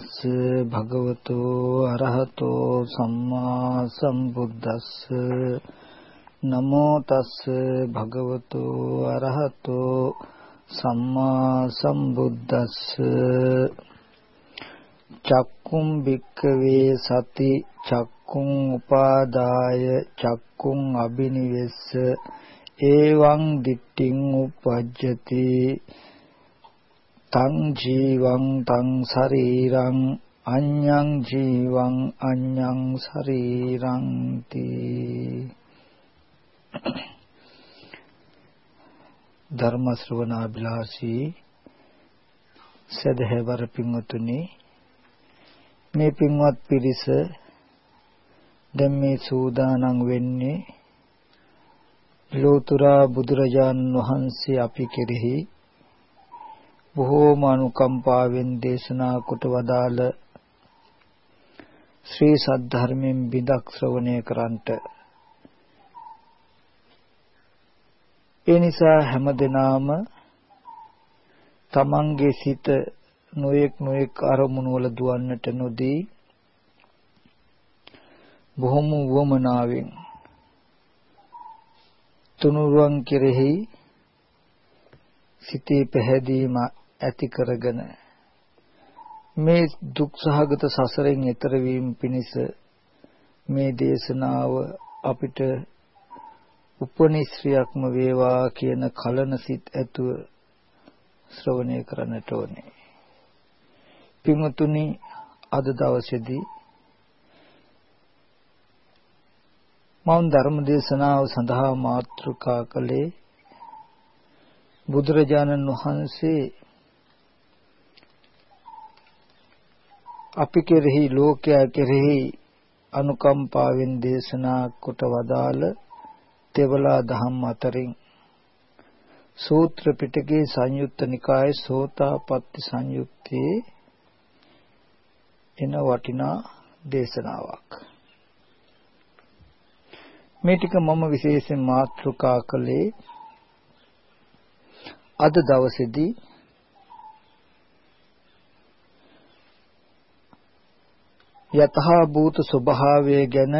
තස්ස භගවතු අරහතෝ සම්මා සම්බුද්දස්ස. නමෝ තස්ස භගවතු අරහතෝ සම්මා සම්බුද්දස්ස. චක්කුම් භික්කවේ සති චක්කුම් උපාදාය චක්කුම් අබිනිවෙස්ස ඒවං දිට්ඨින් උපජ්ජති. තං ජීවං තං ශරීරං අඤ්ඤං ජීවං අඤ්ඤං ශරීරං තී ධර්ම ශ්‍රවණාභිලාෂී සදහැවර පින්වතුනි මේ පින්වත් පිරිස දැන් මේ සූදානම් වෙන්නේ ලෝතුරා බුදුරජාණන් වහන්සේ අපි කෙරෙහි බොහෝම අනුකම්පාවෙන් දේශනා කොට වදාළ ශ්‍රී සද්ධර්මයෙන් බිදක් ශ්‍රවණය කරන්ට. ඒ නිසා හැමදෙනාම තමන්ගේ සිත නොයෙක් නොයෙක් අරමුණු වල දුවන්නට නොදී බොහොම වමනාවෙන් තුනුරුවන් කෙරෙහි සිතේ පැහැදීම ඇති කරගෙන මේ දුක් සහගත සසරෙන් එතර වීම පිණිස මේ දේශනාව අපිට උපනිශ්‍රියක්ම වේවා කියන කලන සිත් ඇතුව ශ්‍රවණය කරන්නට ඕනේ. පින්වතුනි අද දවසේදී මම ධර්ම දේශනාව සඳහා මාතෘකා කළේ බුදුරජාණන් වහන්සේ අපි කෙරෙහි ලෝකයා කෙරෙහි අනුකම්පාවෙන් දේශනා කොට වදාළ තෙවලා දහම් අතරින් සූත්‍ර පිටකේ සංයුත්ත නිකායේ සෝතාපට්ටි සංයුත්තේ එන වටිනා දේශනාවක්. මේ ටික මම විශේෂයෙන් මාතෘකා කළේ අද දවසේදී යතහා භූත ස්වභාවය ගැන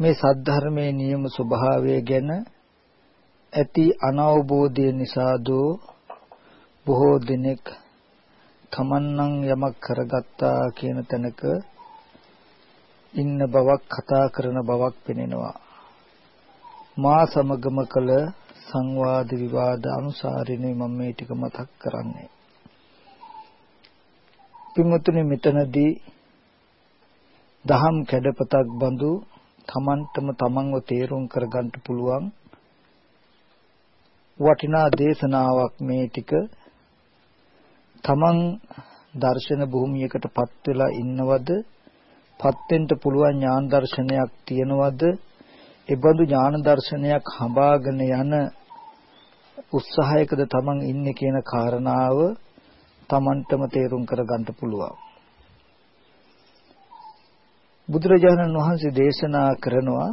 මේ සද්ධර්මයේ නියම ස්වභාවය ගැන ඇති අනවබෝධය නිසා දෝ බොහෝ දිනෙක තමන්නම් යමක් කරගත්තා කියන තැනක ඉන්න බවක් කතා කරන බවක් පෙනෙනවා. මා සමගම කළ සංවාද විවාද අනුසාරිනේ මම මේ ටික මතක් කරන්නේ. පින්වතුනි මෙතනදී දහම් කැඩපතක් බඳු තමන්ටම තමන්ව තේරුම් කරගන්න පුළුවන් වටිනා දේශනාවක් මේ ටික. තමන් දර්ශන භූමියකටපත් වෙලා ඉන්නවද? පත් වෙන්න පුළුවන් ඥාන දර්ශනයක් තියනවද? ඒබඳු ඥාන දර්ශනයක් හඹාගෙන යන උත්සාහයකද තමන් ඉන්නේ කියන කාරණාව තමන්ටම තේරුම් කරගන්න පුළුවන්. බුදුරජාණන් වහන්සේ දේශනා කරනවා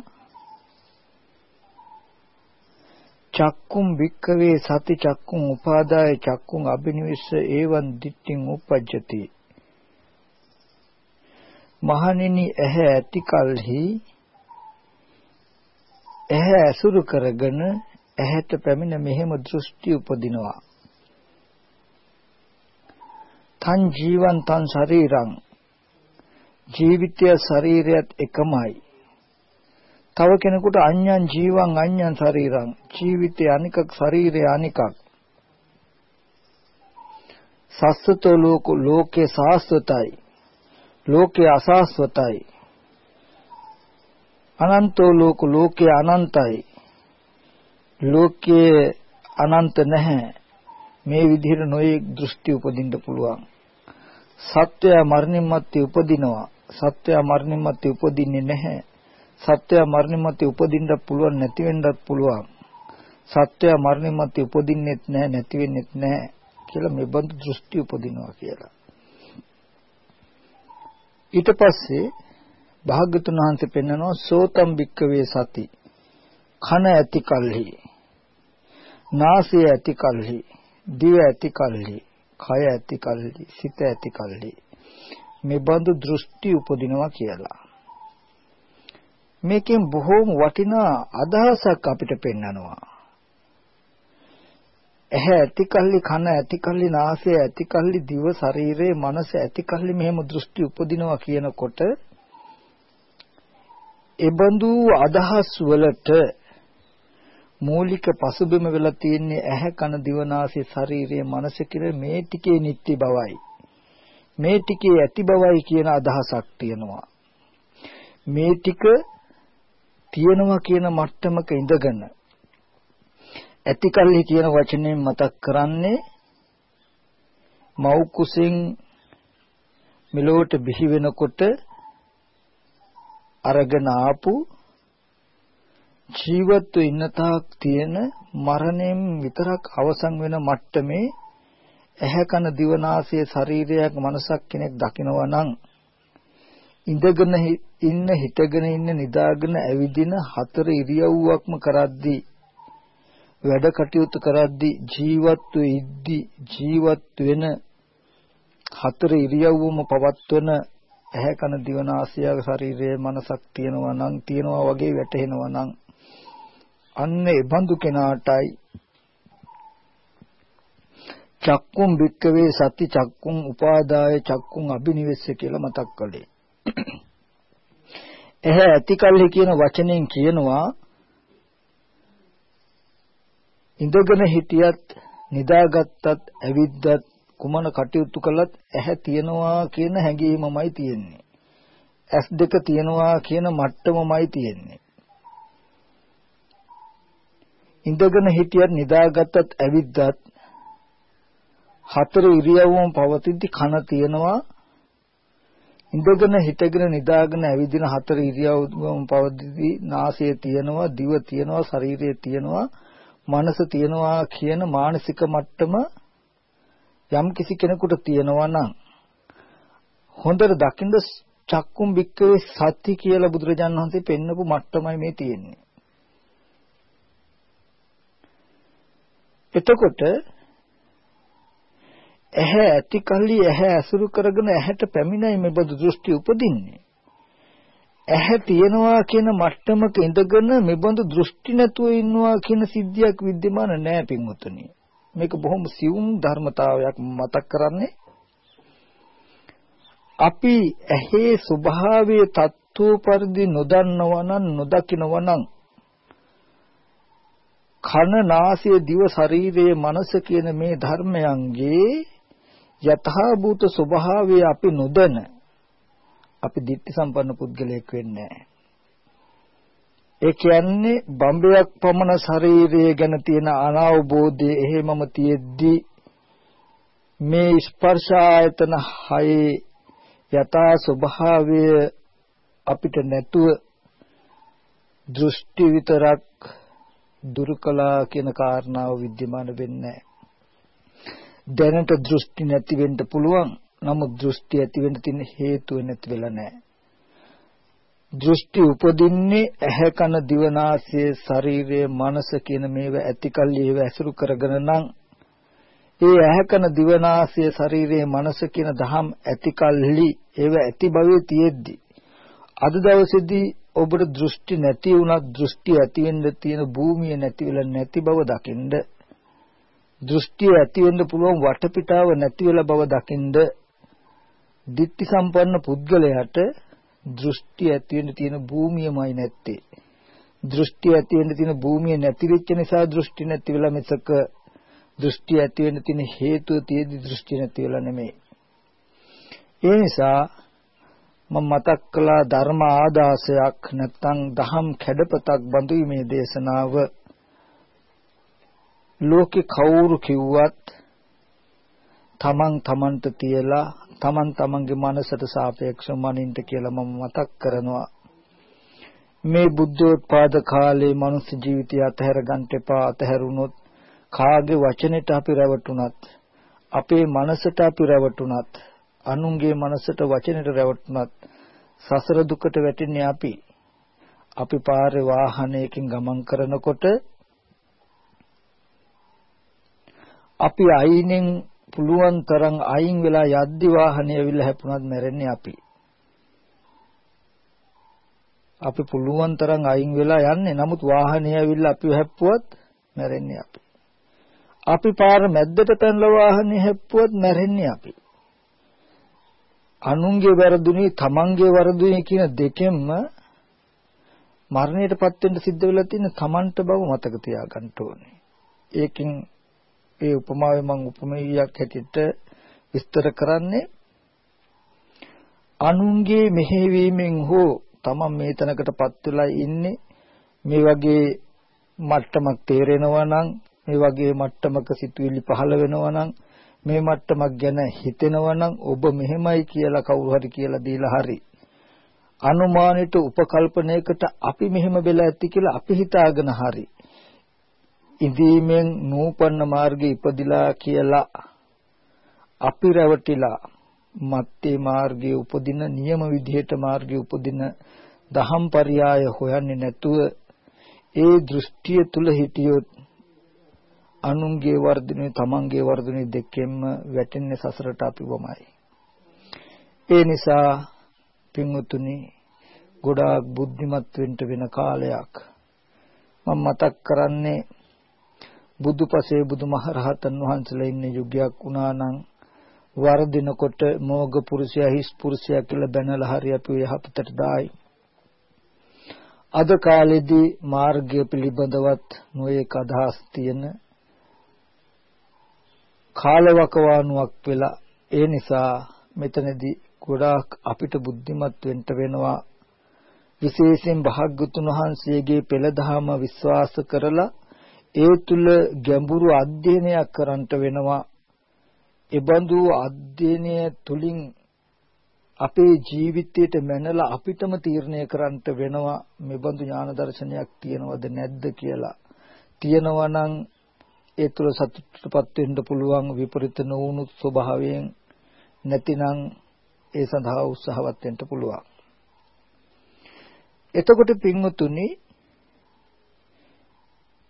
චක්කුම් වික්කවේ සති චක්කුම් උපාදාය චක්කුම් අබිනිවෙස්ස ඒවන් දිට්ඨින් උපජ්ජති. මහණෙනි ඇහැ ඇති කලෙහි ඇහැ ඇසුරු කරගෙන ඇහැට පැමිණ මෙහෙම දෘෂ්ටි උපදිනවා. තන් ජීවන් තන් ශරීරං. ජීවිතය ශරීරයත් එකමයි. තව කෙනෙකුට අඤ්ඤං ජීවං අඤ්ඤං ශරීරං ජීවිතය අනිකක් ශරීරය අනිකක්. සස්සතෝ ලෝක ලෝකේ සාස්වතයි. ලෝකේ අසාස්වතයි. අනන්තෝ ලෝක ලෝකේ අනන්තයි. ලෝකයේ අනන්ත නැහැ. මේ විදිහට නොයේ දෘෂ්ටි උපදින්න පුළුවන්. සත්‍යය මරණින් මත්තේ උපදිනවා. සත්‍යය මරණින් මත්තේ උපදින්නේ නැහැ. සත්‍යය මරණින් මත්තේ උපදින්නත් පුළුවන් නැති වෙන්නත් පුළුවන්. සත්‍යය මරණින් මත්තේ උපදින්නෙත් නැහැ නැති වෙන්නෙත් නැහැ කියලා මේ බඳු දෘෂ්ටි උපදිනවා කියලා. ඊට පස්සේ භාග්‍යතුන් වහන්සේ පෙන්නනවා සෝතම් භික්කවේ සති. කන ඇති කල්හි නාසය ඇති කල්හි දිව ඇති කල්හි කය ඇති කල්හි සිත ඇති කල්හි මේ බඳු දෘෂ්ටි උපදිනවා කියලා. මේකෙන් බොහෝම වටිනා අදහසක් අපිට පෙන්නනවා ඇහැ ඇති කල්ලි කන ඇති කල්ලි නාසය ඇති කල්ලි දිව ශරීරය මනස ඇති කල්ලි මෙහෙම දෘෂ්ටි උපදිනවා කියනකොට එබඳු අදහස් වලට මූලික පසුබිම වෙලා තියෙන්නේ ඇහැ කන දිව නාසය ශරීරය මනස කියලා මේ ටිකේ නිත්‍ය බවයි. මේ ටිකේ ඇති බවයි කියන අදහසක් තියෙනවා. මේ ටික තියෙනවා කියන මට්ටමක ඉඳගෙන ඇති කල්හි කියන වචනයෙන් මතක් කරන්නේ මව් කුසෙන් මෙලොවට බිහි වෙනකොට අරගෙන ආපු ජීවත්ව ඉන්න තාක් තියෙන මරණයෙන් විතරක් අවසන් වෙන මට්ටමේ ඇහැ කන දිව නාසය ශරීරයක් මනසක් කෙනෙක් දකිනවා නම් ඉඳගෙන ඉන්න හිටගෙන ඉන්න නිදාගෙන ඇවිදින හතර ඉරියව්වක්ම කරද්දී වැඩ කටයුතු කරද්දී ජීවත් වෙද්දී ජීවත් වෙන හතර ඉරියව්වම පවත්වන ඇහැ කන දිව නාසය ශරීරයේ මනසක් තියෙනවා නම් තියෙනවා වගේ වැටහෙනවා නම් අන්න ඒ බඳු කෙනාටයි චක්කුම් වික්කවේ සති චක්කුම් උපාදාය චක්කුම් අබිනිවෙස්ස කියලා මතක් කළේ. එහැ ඇතිකල්හි කියන වචනෙන් කියනවා ඉඳගෙන හිටියත් නිදාගත්තත් ඇවිද්දත් කුමන කටයුතු කළත් ඇහැ තියනවා කියන හැඟීමමයි තියෙන්නේ. ඇස් දෙක තියනවා කියන මට්ටමමයි තියෙන්නේ. ඉඳගෙන හිටියත් නිදාගත්තත් ඇවිද්දත් හතර ඉරියව්වම පවතිද්දි කන තියනවා ඉඳගෙන හිටගෙන නිදාගෙන ඇවිදින හතර ඉරියව්වම පවතිද්දි නාසය තියනවා දිව තියනවා ශරීරය තියනවා මනස තියනවා කියන මානසික මට්ටම යම් කිසි කෙනෙකුට තියෙනවා නම් හොඳට දකින්න චක්කුම් බික්කවේ සත්‍ය කියලා බුදුරජාණන් වහන්සේ පෙන්නපු මට්ටමයි මේ තියෙන්නේ. එතකොට ඇහැ ඇති කල්ලි ඇහැ ඇසුරු කරගෙන ඇහැට පැමිණයි මේ බඳු දෘෂ්ටි උපදින්නේ. ඇහැ තියනවා කියන මට්ටමක ඉඳගෙන මෙබඳු දෘෂ්ටි නැතුව ඉන්නවා කියන සිද්ධියක් विद्यमान නැහැ පින්වතුනි. මේක බොහොම සියුම් ධර්මතාවයක් මතක් කරන්නේ. අපි ඇහි ස්වභාවයේ තත්ත්ව පරිදි නොදන්නවා නම් නොදකිනවා නම් කන නාසය දිව ශරීරයේ මනස කියන මේ ධර්මයන්ගේ යථා භූත ස්වභාවය අපි නොදැන අපි ditthi සම්පන්න පුද්ගලයෙක් වෙන්නේ නැහැ. ඒ කියන්නේ බම්බයක් පමණ ශරීරය ගැන තියෙන අනවබෝධය එහෙමම තියෙද්දී මේ ස්පර්ශ ආයතන හයේ යථා ස්වභාවය අපිට නැතුව දෘෂ්ටි විතරක් දුරු කළා කියන කාරණාව විද්‍යමාන වෙන්නේ නැහැ. දැනට දෘෂ්ටි නැති වෙන්න පුළුවන් නමුත් දෘෂ්ටි ඇති වෙන්න තියෙන හේතුව නැති වෙලා නැහැ. දෘෂ්ටි උපදින්නේ ඇහැ කන දිවනාසය ශරීරය මනස කියන මේවා ඇතිකල්ලි ඒව ඇසුරු කරගෙන නම් ඒ ඇහැ කන දිවනාසය ශරීරය මනස කියන දහම් ඇතිකල්ලි ඒව ඇති භවයේ තියෙද්දි අද දවසේදී ඔබට දෘෂ්ටි නැති වුණත් දෘෂ්ටි ඇති වෙන්න තියෙන භූමිය නැති වෙලා නැති බව දකින්ද දෘෂ්ටිය ඇති වෙන්න පුළුවන් වටපිටාව නැති වෙලා බව දකින්ද ditthi සම්පන්න පුද්ගලයාට දෘෂ්ටි ඇති වෙන්න තියෙන භූමියමයි නැත්තේ. දෘෂ්ටි ඇති වෙන්න තියෙන භූමිය නැති වෙච්ච නිසා දෘෂ්ටි නැති වෙලා මිසක දෘෂ්ටි ඇති වෙන්න තියෙන හේතුව තියෙදි දෘෂ්ටි නැති වෙලා නෙමෙයි. ඒ නිසා මම මතක් කළා ධර්ම ආදාසයක් නැත්නම් දහම් කැඩපතක් බඳුයි මේ දේශනාව ලෝකේ කවුරු කිව්වත් තමන් තමන්ට තියලා තමන් තමන්ගේ මනසට සාපේක්ෂව මනින්ට කියලා මම මතක් කරනවා. මේ බුද්ධෝත්පාද කාලේ මනුස්ස ජීවිතය අතහැර ගන්න එපා අතහැරුණොත් කාගේ වචනෙට අපි රැවටුණත් අපේ මනසට අපි රැවටුණත් අනුන්ගේ මනසට වචනෙට රැවටුණත් සසර දුකට වැටෙන්නේ අපි. අපි පාරේ වාහනයකින් ගමන් කරනකොට අපි අයිනෙන් පුළුවන් තරම් අයින් වෙලා යද්දි වාහනය ඇවිල්ලා හැපුණත් මැරෙන්නේ අපි. අපි පුළුවන් තරම් අයින් වෙලා යන්නේ. නමුත් වාහනය ඇවිල්ලා අපිව හැප්පුවත් මැරෙන්නේ අපි. අපි පාර මැද්දට පැනලා වාහනේ හැප්පුවත් මැරෙන්නේ අපි. අනුන්ගේ වැරදුනේ තමන්ගේ වරදුනේ කියන දෙකෙන්ම මරණයටපත් වෙන්න සිද්ධ වෙලා තියෙන තමන්ට බව මතක තියාගන්න ඕනේ. ඒකෙන් ඒ උපමාවේ මම උපමේයයක් හැටියට විස්තර කරන්නේ අනුන්ගේ මෙහෙවීමෙන් හෝ තමන් මේ තැනකටපත් වෙලා ඉන්නේ මේ වගේ මට්ටමක් තේරෙනවා නම් මේ වගේ මට්ටමක සිතුවිලි පහළ වෙනවා නම් මේ මට්ටමක් ගැන හිතෙනවා නම් ඔබ මෙහෙමයි කියලා කවුරු හරි කියලා දීලා හරි. අනුමානෙට උපකල්පනයකට අපි මෙහෙම වෙලා ඇති කියලා අපි හිතාගෙන හරි. ඉදීමෙන් නූපන්න මාර්ගේ ඉපදිලා කියලා අපි රැවටිලා මත්තේ මාර්ගයේ උපදින නියම විදිහට මාර්ගයේ උපදින දහම් පරයය හොයන්නේ නැතුව ඒ දෘෂ්ටිය තුල හිටියොත් අනුන්ගේ වර්ධනේ තමන්ගේ වර්ධනේ දෙකෙන්ම වැටෙන්නේ සසරට අපිවමයි. ඒ නිසා පින්වතුනි ගොඩාක් බුද්ධිමත් වෙන්න වෙන කාලයක් මම මතක් කරන්නේ බුදුපසේ බුදුමහරහතන් වහන්සේලා ඉන්න යුගයක් වුණා නම් වර්ධිනකොට මෝග පුරුෂයා හිස් පුරුෂයා කියලා බැනලා හරි අපි යහපතට දායි. අද කාලෙදී මාර්ගය පිළිබඳවත් නොයේක අදහස් තියෙන කාලවකවානුවක් වෙලා ඒ නිසා මෙතනදී ගොඩාක් අපිට බුද්ධිමත් වෙන්න වෙනවා විශේෂයෙන් භාග්‍යතුන් වහන්සේගේ පෙළදහම විශ්වාස කරලා ඒ තුල ගැඹුරු අධ්‍යයනයක් කරන්නට වෙනවා ඒබඳු අධ්‍යයනය තුලින් අපේ ජීවිතයට මැනලා අපිටම තීරණය කරන්නට වෙනවා මේ බඳු ඥාන දර්ශනයක් තියනවද නැද්ද කියලා තියනවා නම් ඒ තුළ සතුටටපත් වෙන්න පුළුවන් විපරිත නොවුණු ස්වභාවයෙන් නැතිනම් ඒ සඳහා උත්සාහවත් වෙන්න පුළුවන්. එතකොට පින්වතුනි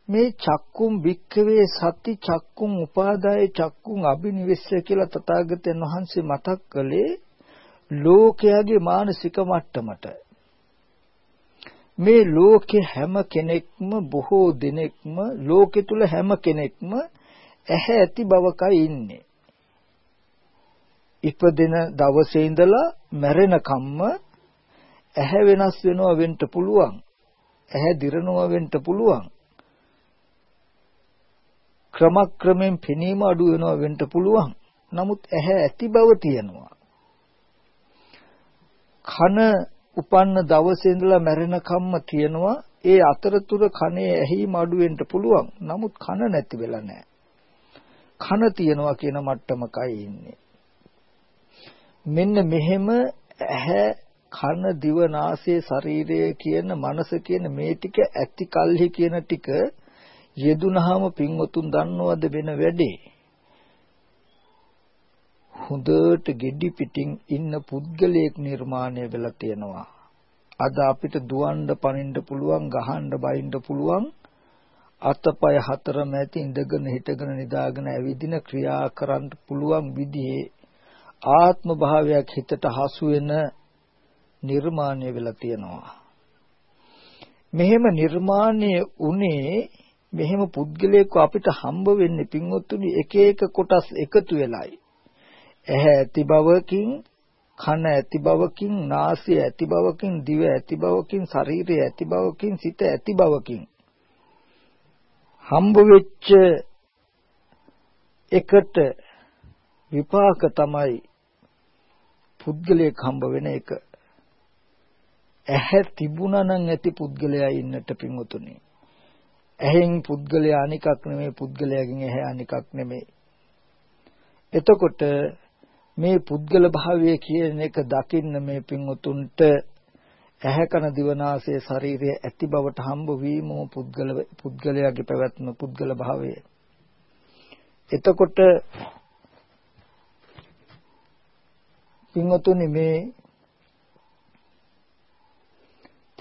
මේ චක්කුම් වික්කවේ සති චක්කුම් උපාදාය චක්කුම් අබිනිවෙස්ස කියලා තථාගතයන් වහන්සේ මතක් කළේ ලෝකයාගේ මානසික මට්ටමට මේ ලෝකේ හැම කෙනෙක්ම බොහෝ දිනෙකම ලෝකෙ තුල හැම කෙනෙක්ම ඇහැ ඇති බවකයි ඉන්නේ. ඉපදෙන දවසේ ඉඳලා මැරෙනකම්ම ඇහැ වෙනස් වෙනවා වෙන්න පුළුවන්. ඇහැ දිරනවා වෙන්න පුළුවන්. ක්‍රමක්‍රමෙන් පෙනීම අඩු වෙනවා වෙන්න පුළුවන්. නමුත් ඇහැ ඇති බව තියෙනවා. කන උපන්න දවසේ ඉඳලා මැරෙනකම්ම තියෙනවා ඒ අතරතුර කනේ ඇහිම අඩු වෙන්න පුළුවන් නමුත් කන නැති වෙලා නැහැ කන තියනවා කියන මට්ටමකයි ඉන්නේ මෙන්න මෙහෙම ඇහැ කන දිව නාසය ශරීරය කියන මනස කියන මේ ටික ඇති කල්හි කියන ටික යෙදුනහම පින්වතුන් දන්නවද වෙන වැඩේ හොඳට geddi පිටින් ඉන්න පුද්ගලයෙක් නිර්මාණය වෙලා තියෙනවා. අද අපිට දුවන්න පනින්න පුළුවන්, ගහන්න බයින්න පුළුවන් අතපය හතර මැති ඉඳගෙන හිටගෙන නිදාගෙන ඇවිදින ක්‍රියා කරන්න පුළුවන් විදිහේ ආත්ම භාවයක් හිතට හසු වෙන නිර්මාණය වෙලා තියෙනවා. මෙහෙම නිර්මාණය උනේ මෙහෙම පුද්ගලයෙක් අපිට හම්බ වෙන්නේ පින්වත්තුනි එක එක කොටස් එකතු වෙලයි. ඇහැ ඇති බවකින් කන ඇති බවකින් නාසය ඇති බවකින් දිව ඇති බවකින් ශරීරය ඇති බවකින් සිත ඇති බවකින්. හම්බ වෙච්ච එකට විපාක තමයි පුද්ගලයෙක් හම්බ වෙන එක. ඇහැ තිබුණා නම් ඇති පුද්ගලයා ඉන්නට පිංගුතුනි ඇහෙන් පුද්ගලයා අනිකක් නෙමෙයි පුද්ගලයාගෙන් ඇහැ අනිකක් නෙමෙයි. එතකොට මේ පුද්ගල භාවය කියන එක දකින්න මේ පින්වතුන්ට ඇහැ කන දිවනාසය ශරීරය ඇති බවට හම්බ වීම පුද්ගල පුද්ගලයාගේ පැවැත්ම පුද්ගල භාවය. එතකොට පින්වතුනි මේ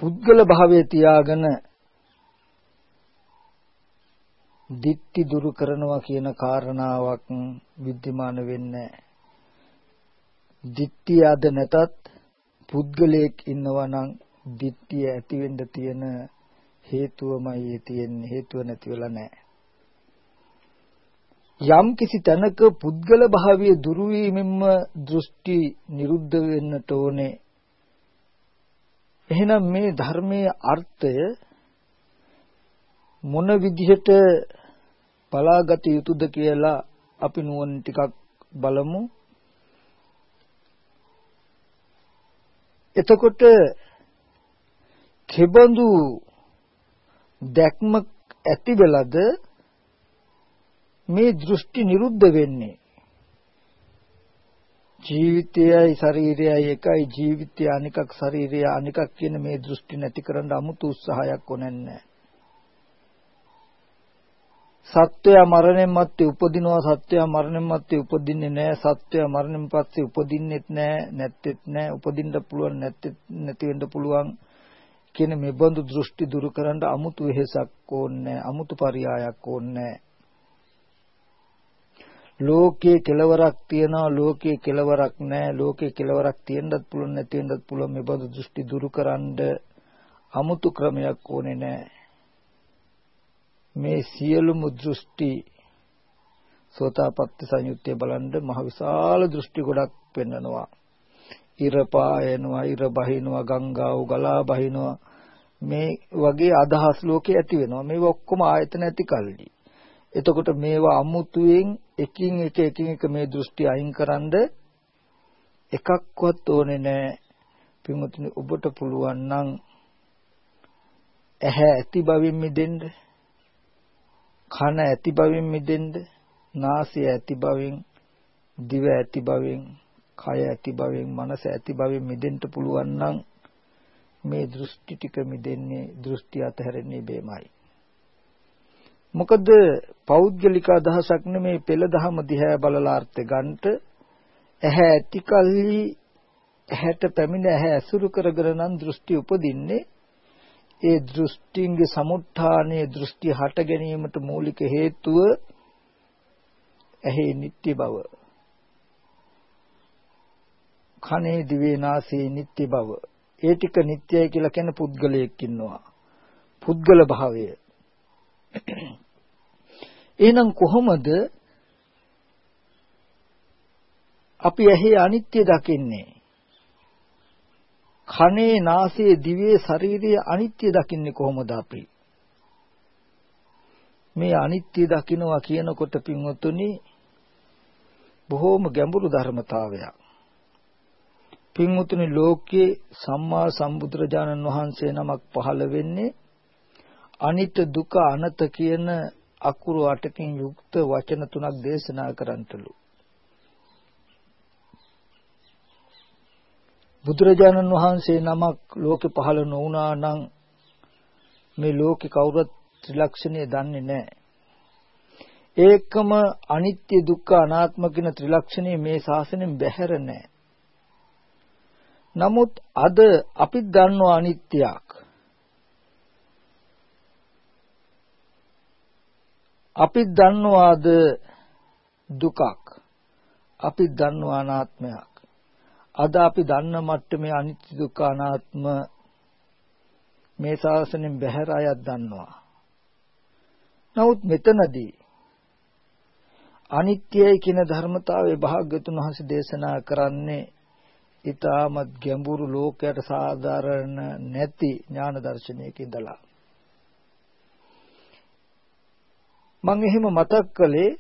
පුද්ගල භාවයේ තියාගෙන දික්ටි දුරු කරනවා කියන කාරණාවක් විද්‍යමාන වෙන්නේ දික්ටි ආද නැතත් පුද්ගලයෙක් ඉන්නවා නම් දික්ටි ඇති වෙන්න තියෙන හේතුවමයි තියෙන්නේ. හේතුව නැති වෙලා නැහැ. යම් කිසි තැනක පුද්ගල භාවයේ දුරු වීමෙන්ම දෘෂ්ටි නිරුද්ධ වෙන්නට ඕනේ. එහෙනම් මේ ධර්මයේ අර්ථය මොන විදිහට බලාගත යුතුද කියලා අපි නුවණ ටිකක් බලමු. එතකොට කෙබඳු දැක්මක් ඇති වෙලද මේ දෘෂ්ටි නිරුද්ධ වෙන්නේ ජීවිතයයි ශරීරයයි එකයි ජීවිතය අනිකක් ශරීරය අනිකක් කියන මේ දෘෂ්ටි නැති කරන්න 아무තු උත්සාහයක් ඕනෙන්නේ සත්වයා මරණයෙන් මත්තේ උපදිනවා සත්වයා මරණයෙන් මත්තේ උපදින්නේ නැහැ සත්වයා මරණයෙන් පස්සේ උපදින්නෙත් නැහැ නැත්තෙත් නැහැ උපදින්න පුළුවන් නැත්තෙත් නැති වෙන්න පුළුවන් කියන මේ බඳු දෘෂ්ටි දුරු කරන්න 아무තු වෙහසක් ඕනේ 아무තු පරයයක් ඕනේ ලෝකයේ කෙලවරක් තියනවා ලෝකයේ කෙලවරක් නැහැ ලෝකයේ කෙලවරක් තියෙන්නත් පුළුවන් නැති වෙන්නත් පුළුවන් මේ බඳු දෘෂ්ටි දුරු කරන්න 아무තු ක්‍රමයක් ඕනේ නැහැ. මේ සියලුම දෘෂ්ටි සෝතාපට්ටි සංයුත්තේ බලන්න මහ විශාල දෘෂ්ටි ගොඩක් පෙන්වනවා. ඉර පායනවා, ඉර බහිනවා, ගංගාව ගලා බහිනවා. මේ වගේ අදහස් ලෝකේ ඇති වෙනවා. මේවා ඔක්කොම ආයතන ඇති කල්ලි. එතකොට මේවා අමුතුවෙන් එකින් එක එකින් එක මේ දෘෂ්ටි අයින්කරනද එකක්වත් ඕනේ නැහැ. පින්වතුනි ඔබට පුළුවන් නම් ඇහැ ඇති බවින් මිදෙන්න කන ඇති බවින් මිදෙන්න, නාසය ඇති බවින්, දිව ඇති බවින්, කය ඇති බවින්, මනස ඇති බවින් මිදෙන්න පුළුවන් නම් මේ දෘෂ්ටි ටික මිදෙන්නේ දෘෂ්ටි අතහැරෙන්නේ බේමයි. මොකද පෞද්ගලික අදහසක් නෙමේ පෙළ දහම දිහා බලලා අර්ථ ගන්නට ඇහැ ඇති කල්හි ඇහැට පැමිණ ඇහැ ඇසුරු කරගෙන නම් දෘෂ්ටි උපදින්නේ ඒ දෘෂ්ටිංගේ සමුත්ථානයේ දෘෂ්ටි හට ගැනීමට මූලික හේතුව ඇහි නිට්ටය බව. කනේ දිවේ නාසයේ නිට්ටය බව. ඒ ටික නිට්ටයයි කියලා කියන පුද්ගලයෙක් ඉන්නවා. පුද්ගල භාවය. එහෙනම් කොහොමද අපි ඇහි අනිත්‍ය දකින්නේ? කනේ නාසයේ දිවේ ශරීරයේ අනිත්‍ය දකින්නේ කොහොමද අපි? මේ අනිත්‍ය දකින්නවා කියනකොට පින්වතුනි බොහෝම ගැඹුරු ධර්මතාවයක්. පින්වතුනි ලෝකයේ සම්මා සම්බුදුරජාණන් වහන්සේ නමක් පහළ වෙන්නේ අනිත්‍ය දුක අනත කියන අකුරු අටකින් යුක්ත වචන තුනක් දේශනා කරන්ටලු බුදුරජාණන් වහන්සේ නමක් ලෝකෙ පහළ නොවුනා නම් මේ ලෝකෙ කවුරුත් ත්‍රිලක්ෂණය දන්නේ නැහැ. ඒකම අනිත්‍ය දුක්ඛ අනාත්ම කියන ත්‍රිලක්ෂණය මේ ශාසනයෙන් බැහැර නැහැ. නමුත් අද අපි දන්නවා අනිත්‍යයක්. අපි දන්නවාද දුකක්. අපි දන්නවා අනාත්මයක්. අද අපි දන්න මට්ටමේ අනිත්‍ය දුක්ඛ අනාත්ම මේ ශාසනයෙන් බැහැර අයත් දන්නවා. නමුත් මෙතනදී අනිත්‍යයි කියන ධර්මතාවයේ භාග්‍යතුන් වහන්සේ දේශනා කරන්නේ ඊටමත් ගැඹුරු ලෝකයට සාධාරණ නැති ඥාන දර්ශනයක ඉඳලා මම එහෙම මතක් කළේ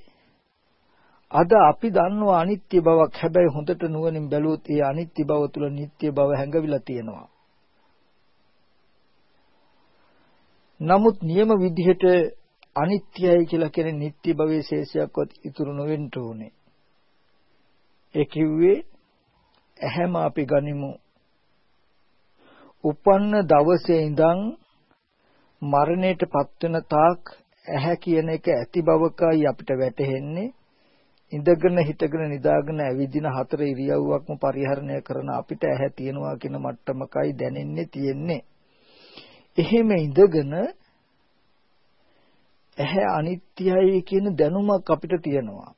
අද අපි දන්නවා අනිත්‍ය බවක් හැබැයි හොඳට නුවණින් බැලුවොත් ඒ අනිත්‍ය බව තුල නිට්ටය බව හැඟවිලා තියෙනවා. නමුත් නියම විදිහට අනිත්‍යයි කියලා කියන නිට්ටය භවයේ ශේෂයක්වත් ඉතුරු නොවෙන්න ඕනේ. ඒ කිව්වේ ඇහැම අපි ගනිමු. උපන්න දවසේ ඉඳන් මරණයට පත්වෙන තාක් ඇහැ කියන එක ඇති බවකයි අපිට වැටහෙන්නේ ඉඳගෙන හිටගෙන නිදාගෙන ඇවිදින හතර ඉරියව්වක්ම පරිහරණය කරන අපිට ඇහැ තියෙනවා කියන මට්ටමකයි දැනෙන්නේ තියෙන්නේ. එහෙම ඉඳගෙන ඇහැ අනිත්‍යයි කියන දැනුමක් අපිට තියෙනවා.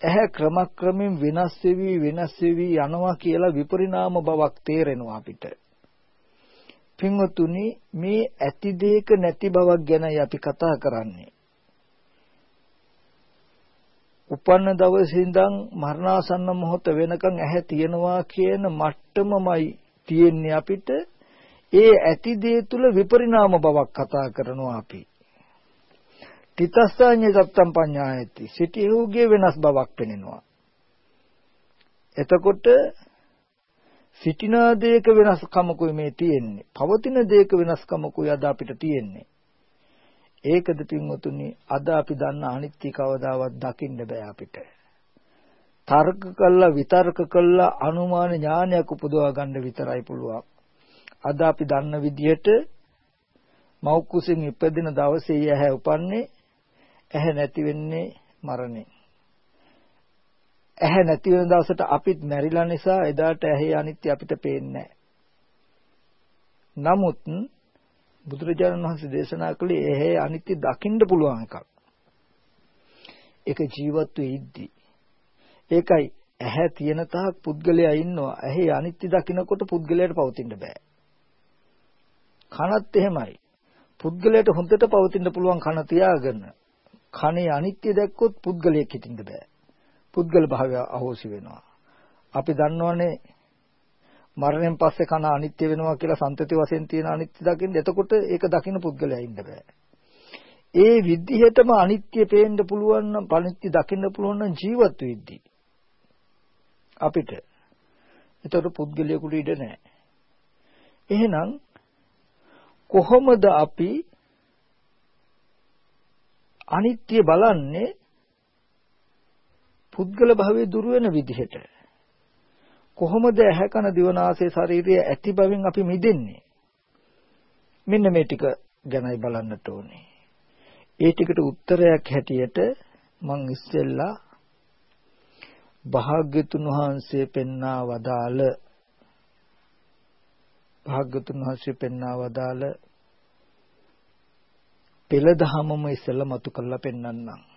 ඇහැ ක්‍රමක්‍රමයෙන් වෙනස් වෙවි වෙනස් වෙවි යනවා කියලා විපරිණාම බවක් තේරෙනවා අපිට. පින්වතුනි මේ ඇති දෙයක නැති බවක් ගැනයි අපි කතා කරන්නේ. උපන්න දවසේ ඉඳන් මරණාසන්න මොහොත වෙනකන් ඇහැ තියෙනවා කියන මට්ටමමයි තියෙන්නේ අපිට ඒ ඇති දේ තුල විපරිණාම බවක් කතා කරනවා අපි. තිතස්සඤ්ඤ සත්තම් පඤ්ඤායති. සිටියුගේ වෙනස් බවක් පෙනෙනවා. එතකොට සිටිනා දේක වෙනස්කමකුයි මේ තියෙන්නේ. පවතින දේක වෙනස්කමකුයි අද අපිට තියෙන්නේ. ඒකද පින්වතුනි අද අපි දන්න අනිත්‍ය කවදාවත් දකින්න බෑ අපිට. තර්ක කළා විතර්ක කළා අනුමාන ඥානයක් උපදවා ගන්න විතරයි පුළුවන්. අද අපි දන්න විදිහට මව් කුසින් ඉපදින දවසේ ඇහැ උපන්නේ ඇහැ නැති වෙන්නේ මරණය. ඇහැ නැති වෙන දවසට අපිත් මැරිලා නිසා එදාට ඇහි අනිත්‍ය අපිට පේන්නේ නමුත් බුදුරජාණන් වහන්සේ දේශනා කළේ ඇහි අනිත්‍ය දකින්න පුළුවන් එකක්. ඒක ජීවත් වෙද්දී. ඒකයි ඇහැ තියෙන තාක් පුද්ගලයා ඉන්නවා. ඇහි අනිත්‍ය දකිනකොට පුද්ගලයාට පවතින්න බෑ. කනත් එහෙමයි. පුද්ගලයාට හොඳට පවතින්න පුළුවන් කන තියාගෙන කනේ අනිත්‍ය දැක්කොත් පුද්ගලයෙක් හිටින්න බෑ. පුද්ගල භාවය අහෝසි වෙනවා. අපි දන්නවනේ මරණයෙන් පස්සේ කන අනිත්‍ය වෙනවා කියලා සන්තති වශයෙන් තියෙන අනිත්‍ය දකින්න. එතකොට ඒක දකින්න පුද්ගලයා ඉන්න බෑ. ඒ විදිහටම අනිත්‍ය පේන්න පුළුවන් නම් අනිත්‍ය දකින්න පුළුවන් නම් ජීවත් වෙද්දී අපිට එතකොට පුද්ගලයෙකුට ඉඩ නැහැ. එහෙනම් කොහොමද අපි අනිත්‍ය බලන්නේ පුද්ගල භාවයේ දුර වෙන විදිහට කොහොමද ඇහැ කන දිවනාසය ශරීරය ඇති බවින් අපි මිදෙන්නේ? මෙන්න මේ ටික ගැනයි බලන්නට ඕනේ. ඒ ටිකට උත්තරයක් හැටියට මං ඉස්සෙල්ලා භාග්‍යතුන් වහන්සේ පෙන්වා වදාළ භාග්‍යතුන් වහන්සේ පෙන්වා වදාළ පෙළ දහමම ඉස්සෙල්ලා මතු කරලා පෙන්වන්නම්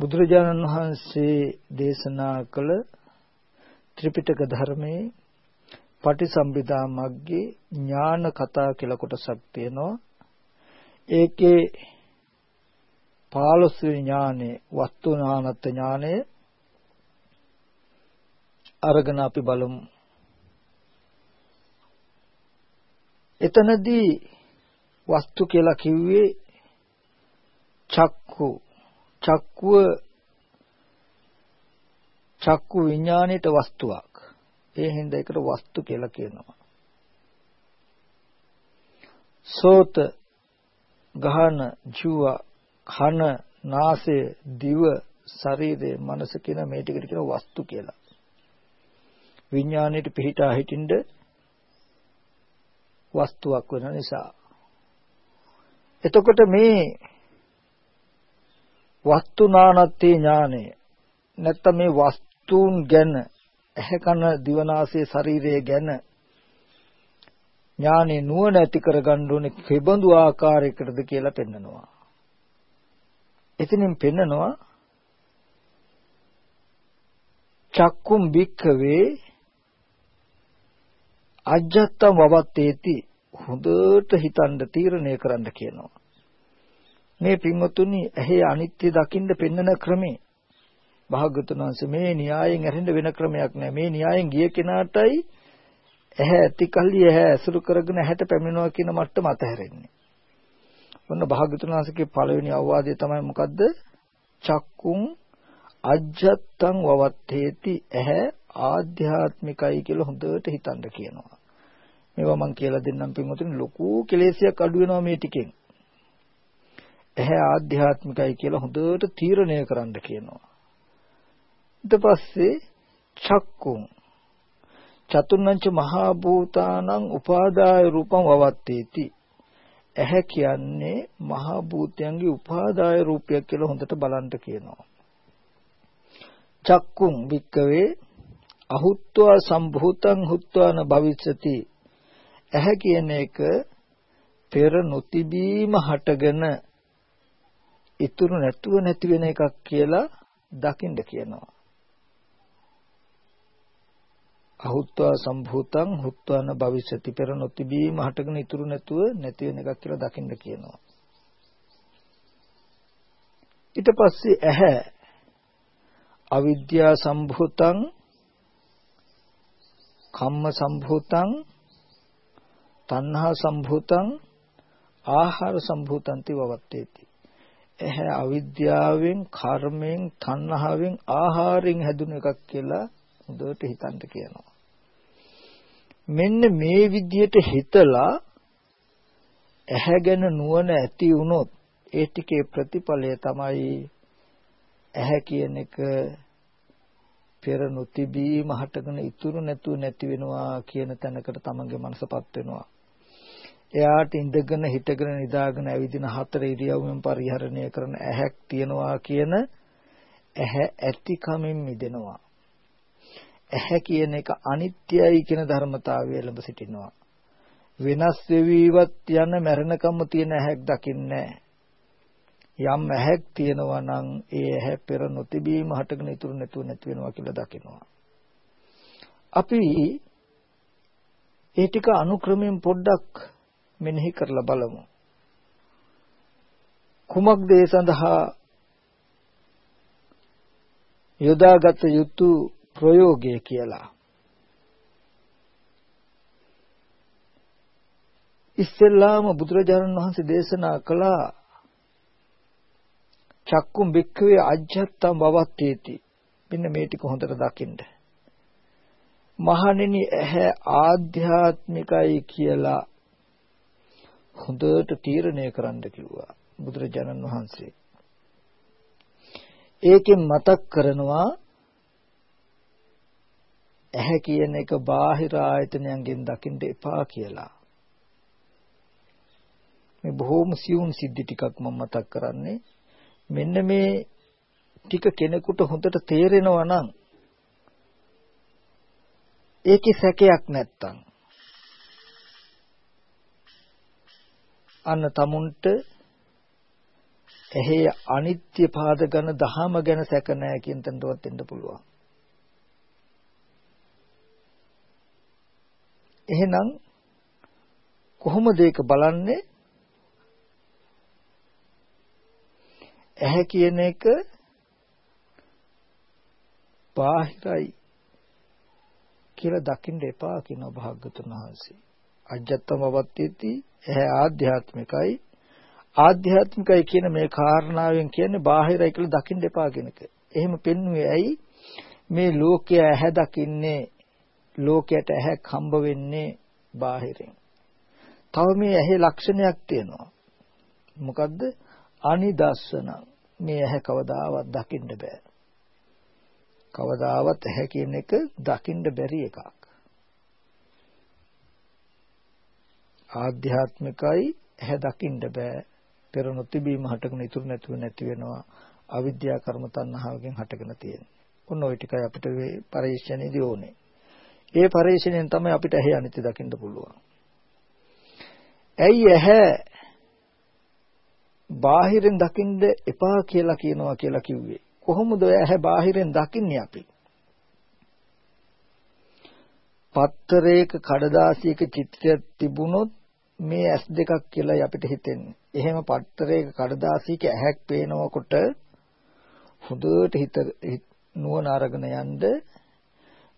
බුදුරජාණන් වහන්සේ දේශනා කළ ත්‍රිපිටක ධර්මයේ පටිසම්භිදා මග්ගේ ඥාන කතා කියලා කොටසක් තියෙනවා. ඒකේ 15 වෙනි ඥානෙ වස්තු ඥානත් ඥානය අරගෙන අපි බලමු. එතනදී වස්තු කියලා කිව්වේ චක්කු චක්කුව චක්කු විඥාණයට වස්තුවක්. ඒ හින්දා ඒකට වස්තු කියලා කියනවා. සෝත ගහන ජීව කන නාසය දිව ශරීරය මනස කියන මේ ටිකට කියන වස්තු කියලා. විඥාණයට පිහිටා හිටින්ද වස්තුවක් වෙන නිසා. එතකොට මේ වස්තුනානත්තේ ඥානය නැත්තම් මේ වස්තුන් ගැන ඇහැ කන දිවනාසය ශරීරය ගැන ඥානෙ නුවණ ඇති කරගන්න ඕනේ කෙබඳු ආකාරයකටද කියලා පෙන්නනවා. එතනින් පෙන්නනවා චක්කුම් භික්ඛවේ අජත්තම් වවත්තේති හොඳට හිතන්න තීරණය කරන්න කියනවා. මේ පින්වතුනි ඇහි අනිත්‍ය දකින්න පෙන්නන ක්‍රමේ භාග්‍යතුන් වහන්සේ මේ න්‍යායෙන් ඇරෙන්න වෙන ක්‍රමයක් නෑ මේ න්‍යායෙන් ගිය කෙනාටයි ඇහැ ඇති කල්ලි ඇහැ ඇසුරු කරගෙන ඇහැට පැමිණෙනවා කියන මට්ටම අතහැරෙන්නේ. ඔන්න භාග්‍යතුන් වහන්සේගේ පළවෙනි අවවාදය තමයි මොකද්ද? චක්කුම් අජ්ජත්තං වවත්තේති ඇහැ ආධ්‍යාත්මිකයි කියලා හොඳට හිතන්න කියනවා. මේවා මම කියලා දෙන්නම් පින්වතුනි ලොකු කෙලෙසියක් අඩු වෙනවා මේ ටිකෙන්. ඇහැ ආධ්‍යාත්මිකයි කියලා හොඳට තීරණය කරන්න කියනවා. ඊට පස්සේ චක්කුම් චතුර්ණංච මහා භූතානං උපාදාය රූපං වවත්තේති. ඇහැ කියන්නේ මහා භූතයන්ගේ උපාදාය රූපයක් කියලා හොඳට බලන්න කියනවා. චක්කුම් වික්කවේ අහුත්වා සම්භූතං හුත්වාන භවිස්සති ඇහැ කියන එක පෙර නොතිබීම හටගෙන ඉතුරු නැතුව නැති වෙන එකක් කියලා දකින්න කියනවා. අහුත්වා සම්භූතං හුත්වාන භවිෂති පෙර නොතිබීම හටගෙන ඉතුරු නැතුව නැති වෙන එකක් කියලා දකින්න කියනවා. ඊට පස්සේ ඇහැ අවිද්‍යා සම්භූතං කම්ම සම්භූතං තණ්හා සම්භූතං ආහාර සම්භූතං තිවවත්තේති ඇහැ අවිද්‍යාවෙන් කර්මයෙන් තණ්හාවෙන් ආහාරයෙන් හැදුන එකක් කියලා හොඳට හිතන්න කියනවා මෙන්න මේ විදිහට හිතලා ඇහැ ගැන නුවණ ඇති වුණොත් ඒ ටිකේ ප්‍රතිඵලය තමයි ඇහැ කියන එක පෙර නොතිබීම හටගෙන ඉතුරු නැතුව නැති වෙනවා කියන තැනකට තමන්ගේ මනසපත් වෙනවා. එයාට ඉඳගෙන හිටගෙන නිදාගෙන ඇවිදින හතර ඉරියව්වෙන් පරිහරණය කරන ඇහැක් තියනවා කියන ඇහැ ඇතිකමින් මිදෙනවා. ඇහැ කියන එක අනිත්‍යයි කියන ධර්මතාවය ළඹ සිටිනවා. වෙනස් වෙවිවත් යන මරණකම තියෙන ඇහැක් දකින්නේ යම් ඇහැක් තියෙනවා නම් ඒ ඇහැ පෙර නොතිබීම හටගෙන ඉතුරු නැතුව නැති වෙනවා කියලා දකිනවා. අපි ඒ ටික අනුක්‍රමයෙන් පොඩ්ඩක් මෙනෙහි කරලා බලමු. කුමක්ද ඒ සඳහා යොදාගත යුතු ප්‍රයෝගය කියලා. ඉස්සෙල්ලාම බුදුරජාණන් වහන්සේ දේශනා කළා චක්කුම් බික්කවේ අජ්ජත්තම් බවත්තේති. මෙන්න මේ ටික හොඳට දකින්න. මහණෙනි ඇහැ ආධ්‍යාත්මිකයි කියලා හොඳට තීරණය කරන්න කිව්වා බුදුරජාණන් වහන්සේ. ඒකෙන් මතක් කරනවා ඇහැ කියන එක බාහිර ආයතනයන්ගෙන් දකින්න එපා කියලා. මේ බොහොම සියුම් සිද්ධි ටිකක් මම මතක් කරන්නේ. මෙන්න මේ ටික කෙනෙකුට හොඳට තේරෙනවා නම් ඒකේ සැකයක් නැත්තම් අන්න tamunට එහි අනිත්‍ය පාද ගන්න දහම ගැන සැක නැහැ කියන තැනටවත් එන්න පුළුවන්. එහෙනම් කොහොමද ඒක බලන්නේ? ඇහැ කියන එක බාහිරයි කියලා දකින්න එපා කියන භාග්‍යතුන් වහන්සේ. අජත්තම වත්තිති ඇහැ ආධ්‍යාත්මිකයි ආධ්‍යාත්මිකයි කියන මේ කාරණාවෙන් කියන්නේ බාහිරයි කියලා දකින්න එපා කියන එක. එහෙම පෙන්වුවේ ඇයි? මේ ලෝකය ඇහැ දකින්නේ ලෝකයට ඇහැක් හම්බ වෙන්නේ බාහිරින්. තව මේ ඇහි ලක්ෂණයක් තියෙනවා. මොකද්ද? අනිදස්සන. මේ ඇහැ කවදාවත් දකින්න බෑ. කවදාවත් ඇහැ කියන එක දකින්න බැරි එකක්. ආධ්‍යාත්මිකයි ඇහැ දකින්න බෑ. පෙර නොතිබීම හටගෙන ඉතුරු නැතුව නැති වෙනවා. අවිද්‍යා කර්ම තණ්හාවකින් හටගෙන තියෙන්නේ. ඔන්න ওই ටිකයි අපිට මේ පරිශ්‍රණයේදී ඕනේ. ඒ පරිශ්‍රණයෙන් තමයි අපිට ඇහැ අනිත්‍ය දකින්න පුළුවන්. ඇයි ඇහැ බාහිරින් දකින්න එපා කියලා කියනවා කියලා කිව්වේ? කොහොමද ඔය ඇහැ බාහිරින් දකින්නේ අපි? පත්තරයක කඩදාසියක චිත්‍රයක් තිබුණොත් මේ ඇස් දෙකක් කියලා අපිට හිතෙන්නේ. එහෙම පත්තරයක කඩදාසියක ඇහැක් පේනකොට හොඳට හිත නුවණ අරගෙන යන්න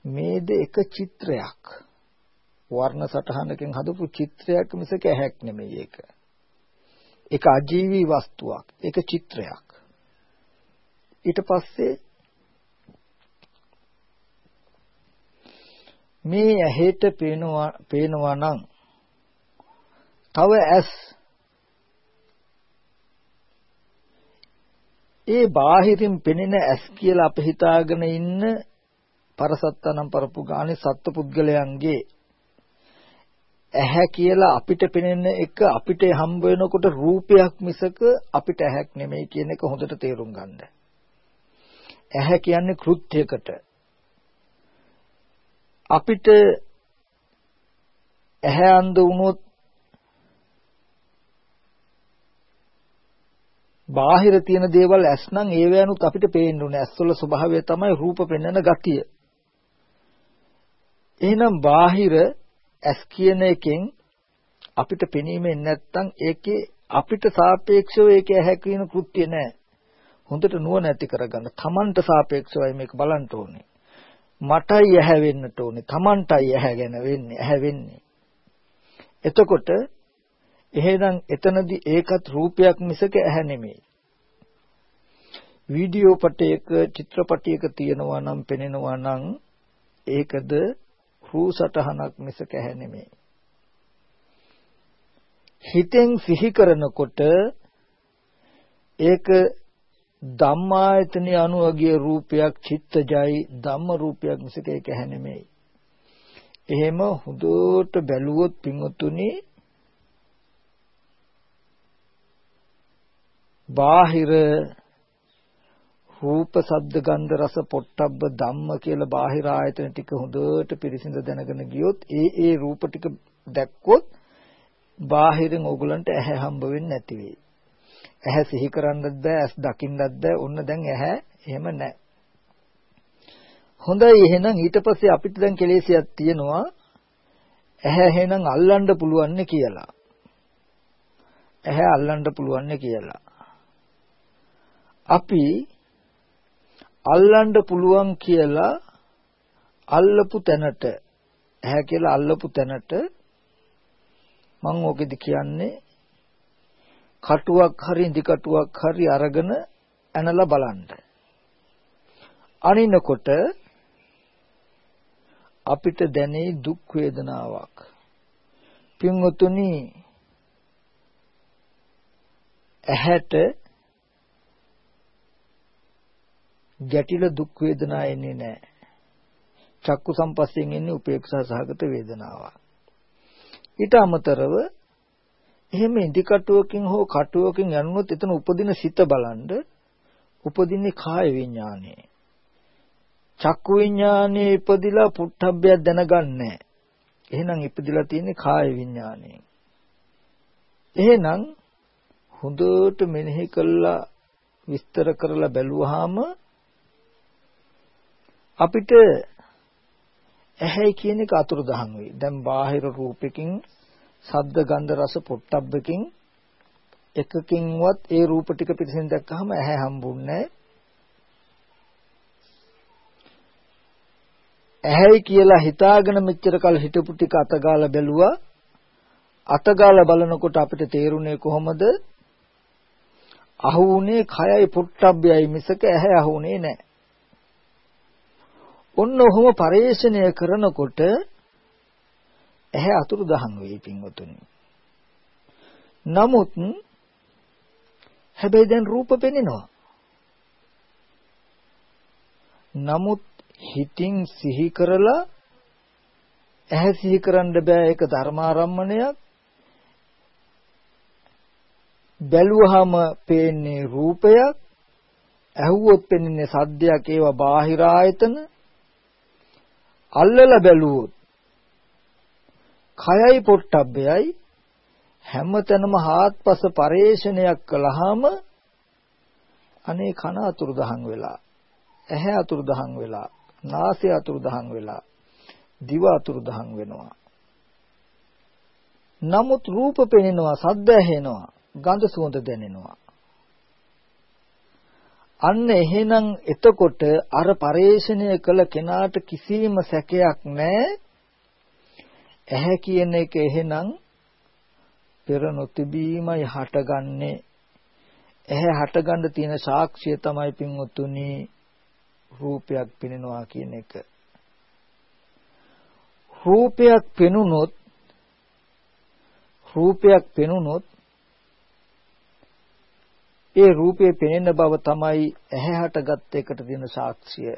මේද එක චිත්‍රයක්. වර්ණ සටහනකින් හදපු චිත්‍රයක් මිසක ඇහැක් නෙමෙයි ඒක. ඒක අජීවී වස්තුවක්. ඒක චිත්‍රයක්. ඊට පස්සේ මේ ඇහෙට පේනවා පේනවා නම් තව ඇස් ඒ බාහිරින් පෙනෙන ඇස් කියලා අප හිතාගෙන ඉන්න පරසත්තනම් පරපු ගානේ සත්පුද්ගලයන්ගේ ඇහැ කියලා අපිට පෙනෙන එක අපිට හම්බ වෙනකොට රූපයක් මිසක අපිට ඇහැක් නෙමෙයි කියන එක හොඳට තේරුම් ගන්න. ඇහැ කියන්නේ කෘත්‍යයකට අපිට ඇහැ අන්ධ වුණොත් බාහිර තියෙන දේවල් ඇස් නම් ඒවැනුත් අපිට පේන්න ඕනේ. ඇස්වල ස්වභාවය තමයි රූප පෙන්වන ගතිය. එහෙනම් බාහිර ඇස් කියන එකෙන් අපිට පෙනීමෙන් නැත්තම් ඒකේ අපිට සාපේක්ෂව ඒකේ ඇහැ කියන කෘත්‍ය නැහැ. හොඳට නුවණ ඇති කරගන්න. Tamanට සාපේක්ෂවයි මේක බලන්න ඕනේ. මටයි ඇහැ වෙන්නට ඕනේ. Tamanටයි ඇහැ ගැන වෙන්නේ. ඇහැ වෙන්නේ. එතකොට එහෙනම් එතනදී ඒකත් රූපයක් මිසක ඇහැ නෙමෙයි. වීඩියෝ පටයක චිත්‍රපටයක තියෙනවා නම් පෙනෙනවා නම් ඒකද රූ සටහනක් මිසක ඇහැ නෙමෙයි. හිතෙන් සිහි කරනකොට ඒක ධම්මායතනිය අනුවගේ රූපයක් චිත්තජයි ධම්ම රූපයක් මිසක ඒක ඇහැ නෙමෙයි. එහෙම හුදුට බැලුවොත් පින්වතුනි බාහිර රූප ශබ්ද ගන්ධ රස පොට්ටබ්බ ධම්ම කියලා බාහිර ආයතන ටික හොඳට පිරිසිඳ දැනගෙන ගියොත් ඒ ඒ රූප ටික දැක්කොත් බාහිරින් ඕගලන්ට ඇහැ හම්බ වෙන්නේ නැති වෙයි. ඇහැ සිහි කරන්නත් බෑ, ඇස් දකින්නත් බෑ. ඔන්න දැන් ඇහැ එහෙම නැහැ. හොඳයි එහෙනම් ඊට පස්සේ අපිට දැන් කෙලෙසියක් තියෙනවා. ඇහැ එහෙනම් අල්ලන්න පුළුවන් කියලා. ඇහැ අල්ලන්න පුළුවන් කියලා. අපි අල්ලන්න පුළුවන් කියලා අල්ලපු තැනට ඇහැ කියලා අල්ලපු තැනට මම ඕකෙදි කියන්නේ කටුවක් හරි ඉදි කටුවක් හරි අරගෙන ඇනලා බලන්න. අනිනකොට අපිට දැනේ දුක් වේදනාවක්. පින්වතුනි ඇහැට ගැටිලා දුක් වේදනා එන්නේ නැහැ. චක්කු සම්පස්යෙන් එන්නේ උපේක්ෂා සහගත වේදනාවක්. ඊට අමතරව එහෙම ඉදි කටුවකින් හෝ කටුවකින් යනුනොත් එතන උපදින සිත බලන්ඩ උපදින්නේ කාය විඥානේ. චක්කු විඥානේ ඉපදිලා පුට්ඨබ්බයක් දැනගන්නේ. එහෙනම් ඉපදිලා තියෙන්නේ කාය විඥානේ. එහෙනම් හොඳට මෙනෙහි කළා විස්තර කරලා බැලුවාම අපිට ඇහැයි කියන එක අතුරුදහන් වෙයි. දැන් බාහිර රූපෙකින් ශබ්ද ගන්ධ රස පොට්ටබ්බකින් එකකින්වත් ඒ රූප ටික පිටින් දැක්කහම ඇහැ හම්බුන්නේ ඇහැයි කියලා හිතාගෙන මෙච්චර කල් හිටපු ටික අතගාලා බැලුවා. අතගාලා බලනකොට අපිට තේරුනේ කොහොමද? අහුුනේ කයයි පුට්ටබ්බයයි මිසක ඇහැ අහුුනේ නැහැ. ඔන්න ඔහොම පරේෂණය කරනකොට ඇහැ අතුරු දහන් වෙයි පින්වතුනි. නමුත් හැබැයි දැන් රූප පෙනෙනවා. නමුත් හිතින් සිහි කරලා ඇහැ සිහි කරන්න බෑ ඒක ධර්මාරම්මණයක් බැලුවහම පේන්නේ රූපයක් ඇහුවොත් පෙනෙන්නේ සද්දයක් ඒවා බාහිර ආයතන අල්ලලා බැලුවොත් කයයි පොට්ටබ්බයයි හැමතැනම හාත්පස පරේෂණයක් කළාම අනේ කන අතුරුදහන් වෙලා ඇහැ අතුරුදහන් වෙලා නාසය අතුරුදහන් වෙලා දිව අතුරුදහන් වෙනවා. නමුත් රූප පෙනෙනවා සද්ද ඇහෙනවා ගඳ සුවඳ දැනෙනවා. අන්න එහෙනම් එතකොට අර පරේෂණය කළ කෙනාට කිසිම සැකයක් නැහැ. ඇහැ කියන එක එහෙනම් පෙර නොතිබීමයි හටගන්නේ. ඇහැ හටගන්න තියෙන සාක්ෂිය තමයි පින්වතුනි රූපයක් පෙනෙනවා කියන එක. රූපයක් පෙනුනොත් රූපයක් පෙනුනොත් ඒ රූපේ පෙනෙන බව තමයි ඇහැ හටගත් එකට දෙන සාක්ෂිය.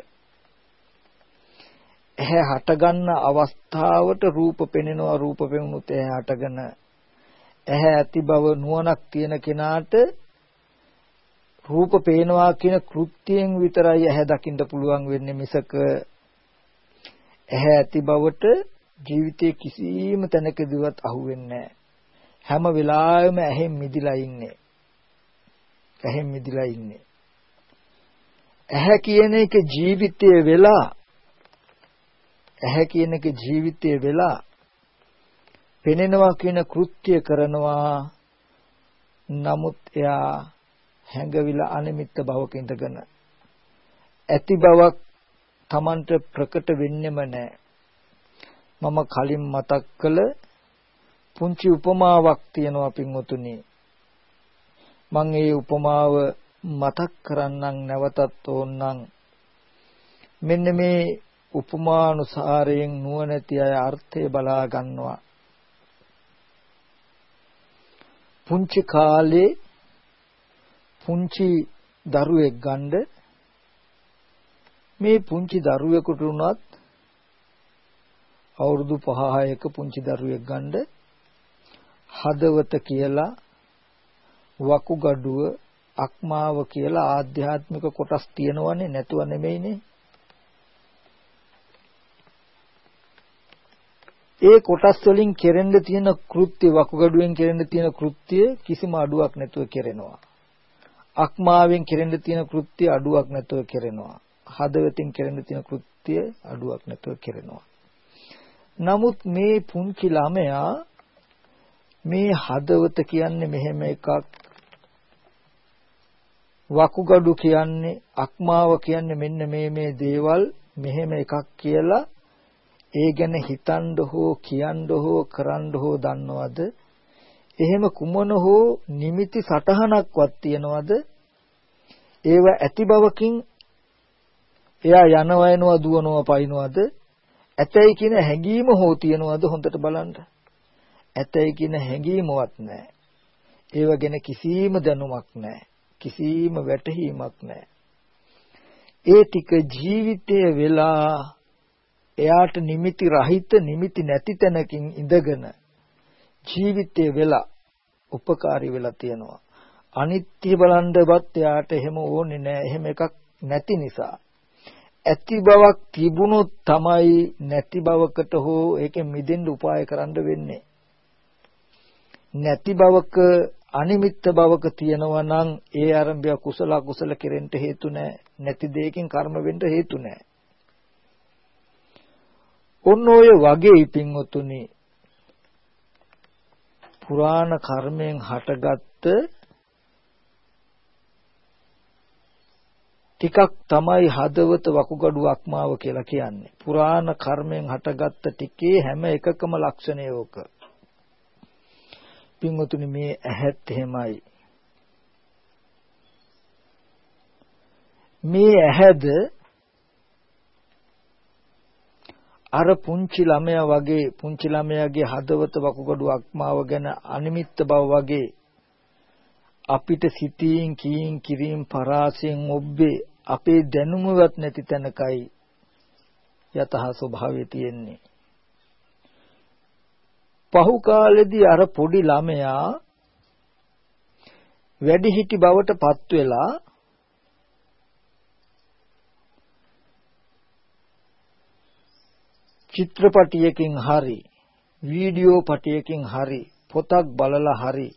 ඇහැ හටගන්න අවස්ථාවට රූප පෙනෙනවා රූප පෙනුනොත් ඇහැ හටගෙන ඇහැ ඇති බව නුවණක් තියෙන කෙනාට රූප පේනවා කියන කෘත්‍යයෙන් විතරයි ඇහැ දකින්න පුළුවන් වෙන්නේ මිසක ඇහැ ඇති බවට ජීවිතයේ කිසිම තැනකදීවත් අහුවෙන්නේ හැම වෙලාවෙම ඇහෙන් මිදිලා ඉන්නේ. ඇහෙන් මිදිලා ඉන්නේ. ඇහැ කියන එක ජීවිතයේ වෙලා ඇහැ කියන එක ජීවිතයේ වෙලා පෙනෙනවා කියන කෘත්‍ය කරනවා නමුත් එයා හැඟවිලා අනිමිත්ත භවක ඉඳගෙන ඇති බවක් Tamanට ප්‍රකට වෙන්නෙම නැහැ මම කලින් මතක් කළ පුංචි උපමාවක් තියෙනවා පින්වතුනි මම ඒ උපමාව මතක් කරන්නම් නැවතත් ඕන්නම්. මෙන්න මේ උපමානුසාරයෙන් නුවණැති අය අර්ථය බලා ගන්නවා. පුංචි කාලේ පුංචි දරුවෙක් ගන්න මේ පුංචි දරුවෙකුට උනත් අවුරුදු 5-6ක පුංචි දරුවෙක් ගන්න හදවත කියලා වකුගඩුව අක්මාව කියලා ආධ්‍යාත්මික කොටස් තියෙනවනේ නැතුව නෙමෙයිනේ ඒ කොටස් වලින් කෙරෙන්න තියෙන කෘත්‍ය වකුගඩුවෙන් කෙරෙන්න තියෙන කෘත්‍ය කිසිම අඩුවක් නැතුව කෙරෙනවා. අක්මාවෙන් කෙරෙන්න තියෙන කෘත්‍ය අඩුවක් නැතුව කෙරෙනවා. හදවතින් කෙරෙන්න තියෙන කෘත්‍ය අඩුවක් නැතුව කෙරෙනවා. නමුත් මේ පුංචි ළමයා මේ හදවත කියන්නේ මෙහෙම එකක් වකුගඩු කියන්නේ අක්මාව කියන්නේ මෙන්න මේ මේ දේවල් මෙහෙම එකක් කියලා ඒ ගැන හිතන්න හෝ කියන්න හෝ කරන්න හෝ දන්නවද? එහෙම කුමන හෝ නිමිති සටහනක්වත් තියනවද? ඒව ඇති බවකින් එයා යනවා එනවා දුවනවා පයින්නවද? ඇතයි කියන හැඟීම හෝ තියනවද හොඳට බලන්න. ඇතයි කියන හැඟීමවත් නැහැ. ඒව ගැන කිසිම දැනුමක් නැහැ. කිසිම වැටහීමක් නැහැ. ඒ ටික ජීවිතයේ වෙලා එයාට නිමිති රහිත නිමිති නැති තැනකින් ඉඳගෙන ජීවිතේ වෙලා උපකාරී වෙලා තියෙනවා. අනිත්‍ය බලන්නවත් එයාට එහෙම ඕනේ නෑ. එහෙම එකක් නැති නිසා. ඇති බවක් තිබුණොත් තමයි නැති බවකට හෝ ඒකෙන් මිදෙන්න උපාය කරන්න වෙන්නේ. නැති බවක අනිමිත්ත බවක තියෙනවා නම් ඒ ආරම්භය කුසල කුසල කෙරෙන්න හේතු නැහැ. නැති දෙයකින් කර්ම වෙන්න හේතු නැහැ. ඔන්න ඔය වගේ පින්වතුනි පුරාණ කර්මයෙන් හටගත්ත ටිකක් තමයි හදවත වකුගඩු අක්මාව කියලා කියන්නේ. පුරාණ කර්මයෙන් හටගත්ත ටිකේ හැම එකකම ලක්ෂණය ඕක. පින්වතුනි මේ ඇහත් එහෙමයි. මේ ඇහැද අර පුංචි ළමයා වගේ පුංචි ළමයාගේ හදවත වකුගඩු අක්මාව ගැන අනිමිත්ත බව වගේ අපිට සිතින් කීන් කිරීම පරාසයෙන් ඔබ්බේ අපේ දැනුමවත් නැති තැනකයි යතහ ස්වභාවය තියෙන්නේ. පහු කාලෙදී අර පොඩි ළමයා වැඩිහිටි බවට පත් වෙලා චිත්‍රපටියකින් හරි වීඩියෝ පටියකින් හරි පොතක් බලලා හරි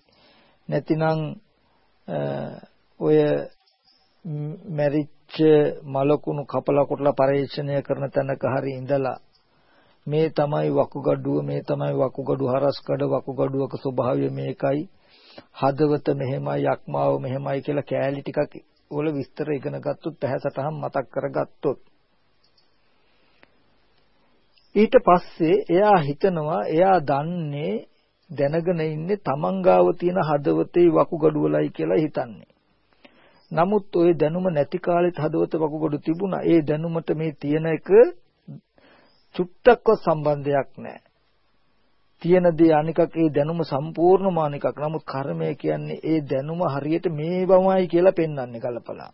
නැතිනම් ඔය මැරිච්ච මලකුණු කපලා කොටලා පරීක්ෂණය කරන තැනක හරි ඉඳලා මේ තමයි වකුගඩුව මේ තමයි වකුගඩු හරස්කඩ වකුගඩුවක ස්වභාවය මේකයි හදවත මෙහෙමයි යක්මාව මෙහෙමයි කියලා කෑලි ටිකක් වල විස්තර ඉගෙන ගත්තොත් පැහැසටහන් මතක් කරගත්තොත් ඊට පස්සේ එයා හිතනවා එයා දන්නේ දැනගෙන ඉන්නේ තමන් ගාව තියෙන හදවතේ වකුගඩු වලයි කියලා හිතන්නේ. නමුත් ওই දැනුම නැති කාලෙත් හදවත වකුගඩු තිබුණා. ඒ දැනුමට මේ තියෙන එක චුට්ටක්වත් සම්බන්ධයක් නැහැ. තියෙන දේ අනිකක් ඒ දැනුම සම්පූර්ණම අනිකක්. නමුත් කර්මය කියන්නේ ඒ දැනුම හරියට මේ බවමයි කියලා පෙන්වන්නේ කලපලා.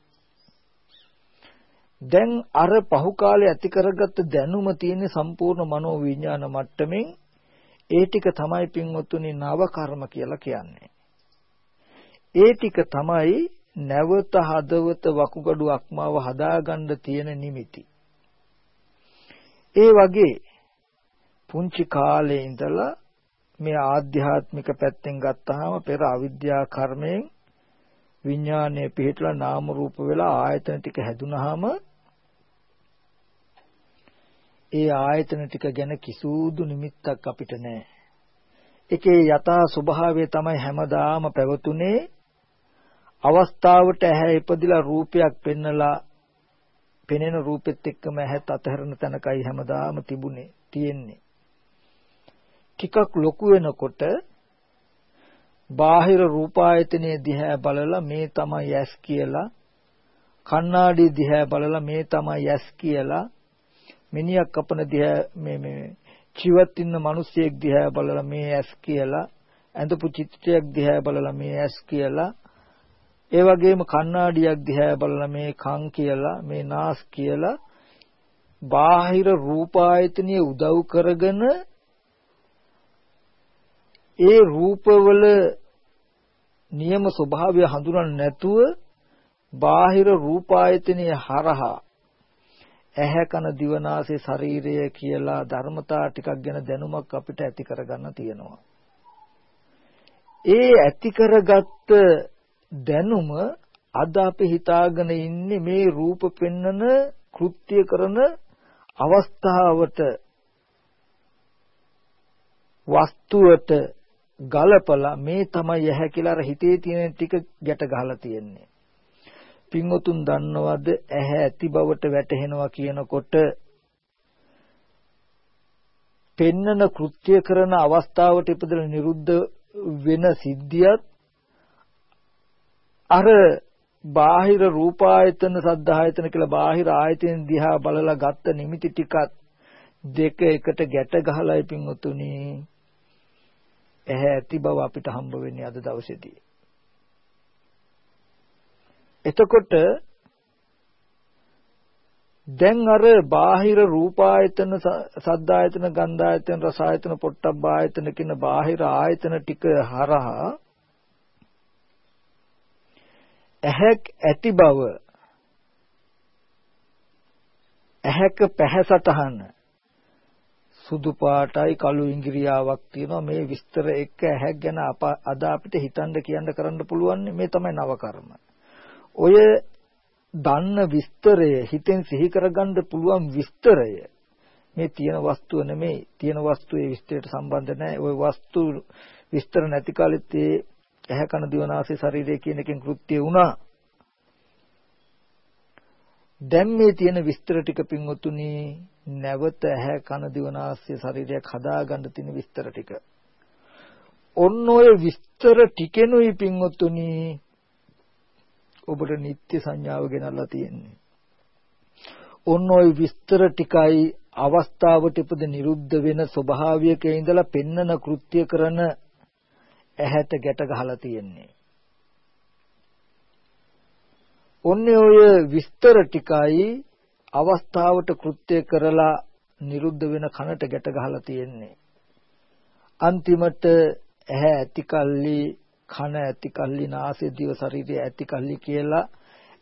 දැන් අර පහු කාලේ ඇති කරගත්ත දැනුම තියෙන සම්පූර්ණ මනෝ විඥාන මට්ටමින් ඒ ටික තමයි පින්වත්තුනි නව කර්ම කියලා කියන්නේ. ඒ ටික තමයි නැවත හදවත වකුගඩු අක්මාව හදාගන්න තියෙන නිමිති. ඒ වගේ පුංචි කාලේ ඉඳලා මේ ආධ්‍යාත්මික පැත්තෙන් ගත්තාම පෙර අවිද්‍යා කර්මයෙන් විඥානයේ පිහිටලා නාම රූප වෙලා ආයතන ටික හැදුනහම ඒ ආයතන ටික ගැන කිසුදු නිමිත්තක් අපිට නැහැ. ඒකේ යථා ස්වභාවය තමයි හැමදාම පැවතුනේ අවස්ථාවට ඇහැ ඉපදිලා රූපයක් පෙන්නලා පෙනෙන රූපෙත් එක්කම ඇහත් අතහැරන තැනකයි හැමදාම තිබුණේ තියෙන්නේ. ටිකක් ලොකු වෙනකොට බාහිර රූපායතනයේ දිහා බලලා මේ තමයි ඇස් කියලා කණ්ණාඩි දිහා බලලා මේ තමයි ඇස් කියලා මිනිහක් කපන දිහා මේ මේ ජීවත් ඉන්න මිනිස්සෙක් දිහා බලලා මේ ඇස් කියලා ඇඳපු චිත්‍රයක් දිහා බලලා මේ ඇස් කියලා ඒ වගේම කණ්ණාඩියක් දිහා බලලා මේ කන් කියලා මේ නාස් කියලා බාහිර රූපායතනිය උදව් කරගෙන ඒ රූපවල නියම ස්වභාවය හඳුනන්නේ නැතුව බාහිර රූපායතනයේ හරහා ඇහැ කන දිවනාසය ශරීරය කියලා ධර්මතා ටිකක් ගැන දැනුමක් අපිට ඇති කරගන්න තියෙනවා. ඒ ඇති කරගත්ත දැනුම අද අපි හිතාගෙන ඉන්නේ මේ රූප පෙන්නන කෘත්‍ය කරන අවස්ථාවට වස්තුවට ගලපලා මේ තමයි ඇහැ කියලා අර හිතේ තියෙන ටික ගැට ගහලා තියෙන්නේ. පින්වතුන් දන්නවද ඇහැ ඇති බවට වැටහෙනවා කියනකොට පෙන්නන කෘත්‍ය කරන අවස්ථාවට ඉපදෙන නිරුද්ධ වෙන සිද්ධියත් අර බාහිර රූපායතන සද්ධායතන කියලා බාහිර ආයතන දිහා බලලා ගත්ත නිමිති ටිකත් දෙක එකට ගැට ගහලායි පින්වතුනි ඇහැ ඇති බව අපිට හම්බ වෙන්නේ අද දවසේදී. එතකොට දැන් අර බාහිර රූපායතන සද්දායතන ගන්ධායතන රසායතන පොට්ටබ්බායතන කියන බාහිර ආයතන ටික හරහා ඇහැක් ඇති බව. ඇහැක පැහැසටහන. සුදු පාටයි කළු ඉංග්‍රියාවක් තියෙනවා. මේ විස්තර එක්ක ඇහැක් ගැන අද අපිට හිතන්න කියන්න කරන්න පුළුවන් මේ තමයි නව කර්ම. ඔය දන්න විස්තරය හිතෙන් සිහි කරගන්න පුළුවන් විස්තරය. මේ තියෙන වස්තුව නෙමෙයි. තියෙන වස්තුවේ විස්තරයට සම්බන්ධ නැහැ. ওই වස්තු විස්තර නැති කාලෙත් ඒ ඇහැ කන දිවනාසය ශරීරය කියන එකෙන් කෘත්‍ය වුණා. දැන් මේ තියෙන විස්තර ටික පින්වතුනි නැවත ඇහැ කන දිවනාස්ය ශරීරයක් හදාගන්න තියෙන විස්තර ටික. ඔන්න ඔය විස්තර ටිකෙනුයි පින්වතුනි ඔබට නිත්‍ය සංඥාව ගෙනල්ලා තියෙන්නේ. ඔන්න ඔය විස්තර ටිකයි අවස්ථාවට ඉපද නිරුද්ධ වෙන ස්වභාවයක ඉඳලා පෙන්නන කෘත්‍ය කරන ඇහැට ගැට ගහලා තියෙන්නේ. ඔන්නේ ඔය විස්තර ටිකයි අවස්ථාවට කෘත්‍ය කරලා නිරුද්ධ වෙන කනට ගැට ගහලා තියෙන්නේ. අන්තිමට ඇහැ ඇති කල්ලි කන ඇති කල්ලි නාසය දිව ශරීරය ඇති කල්ලි කියලා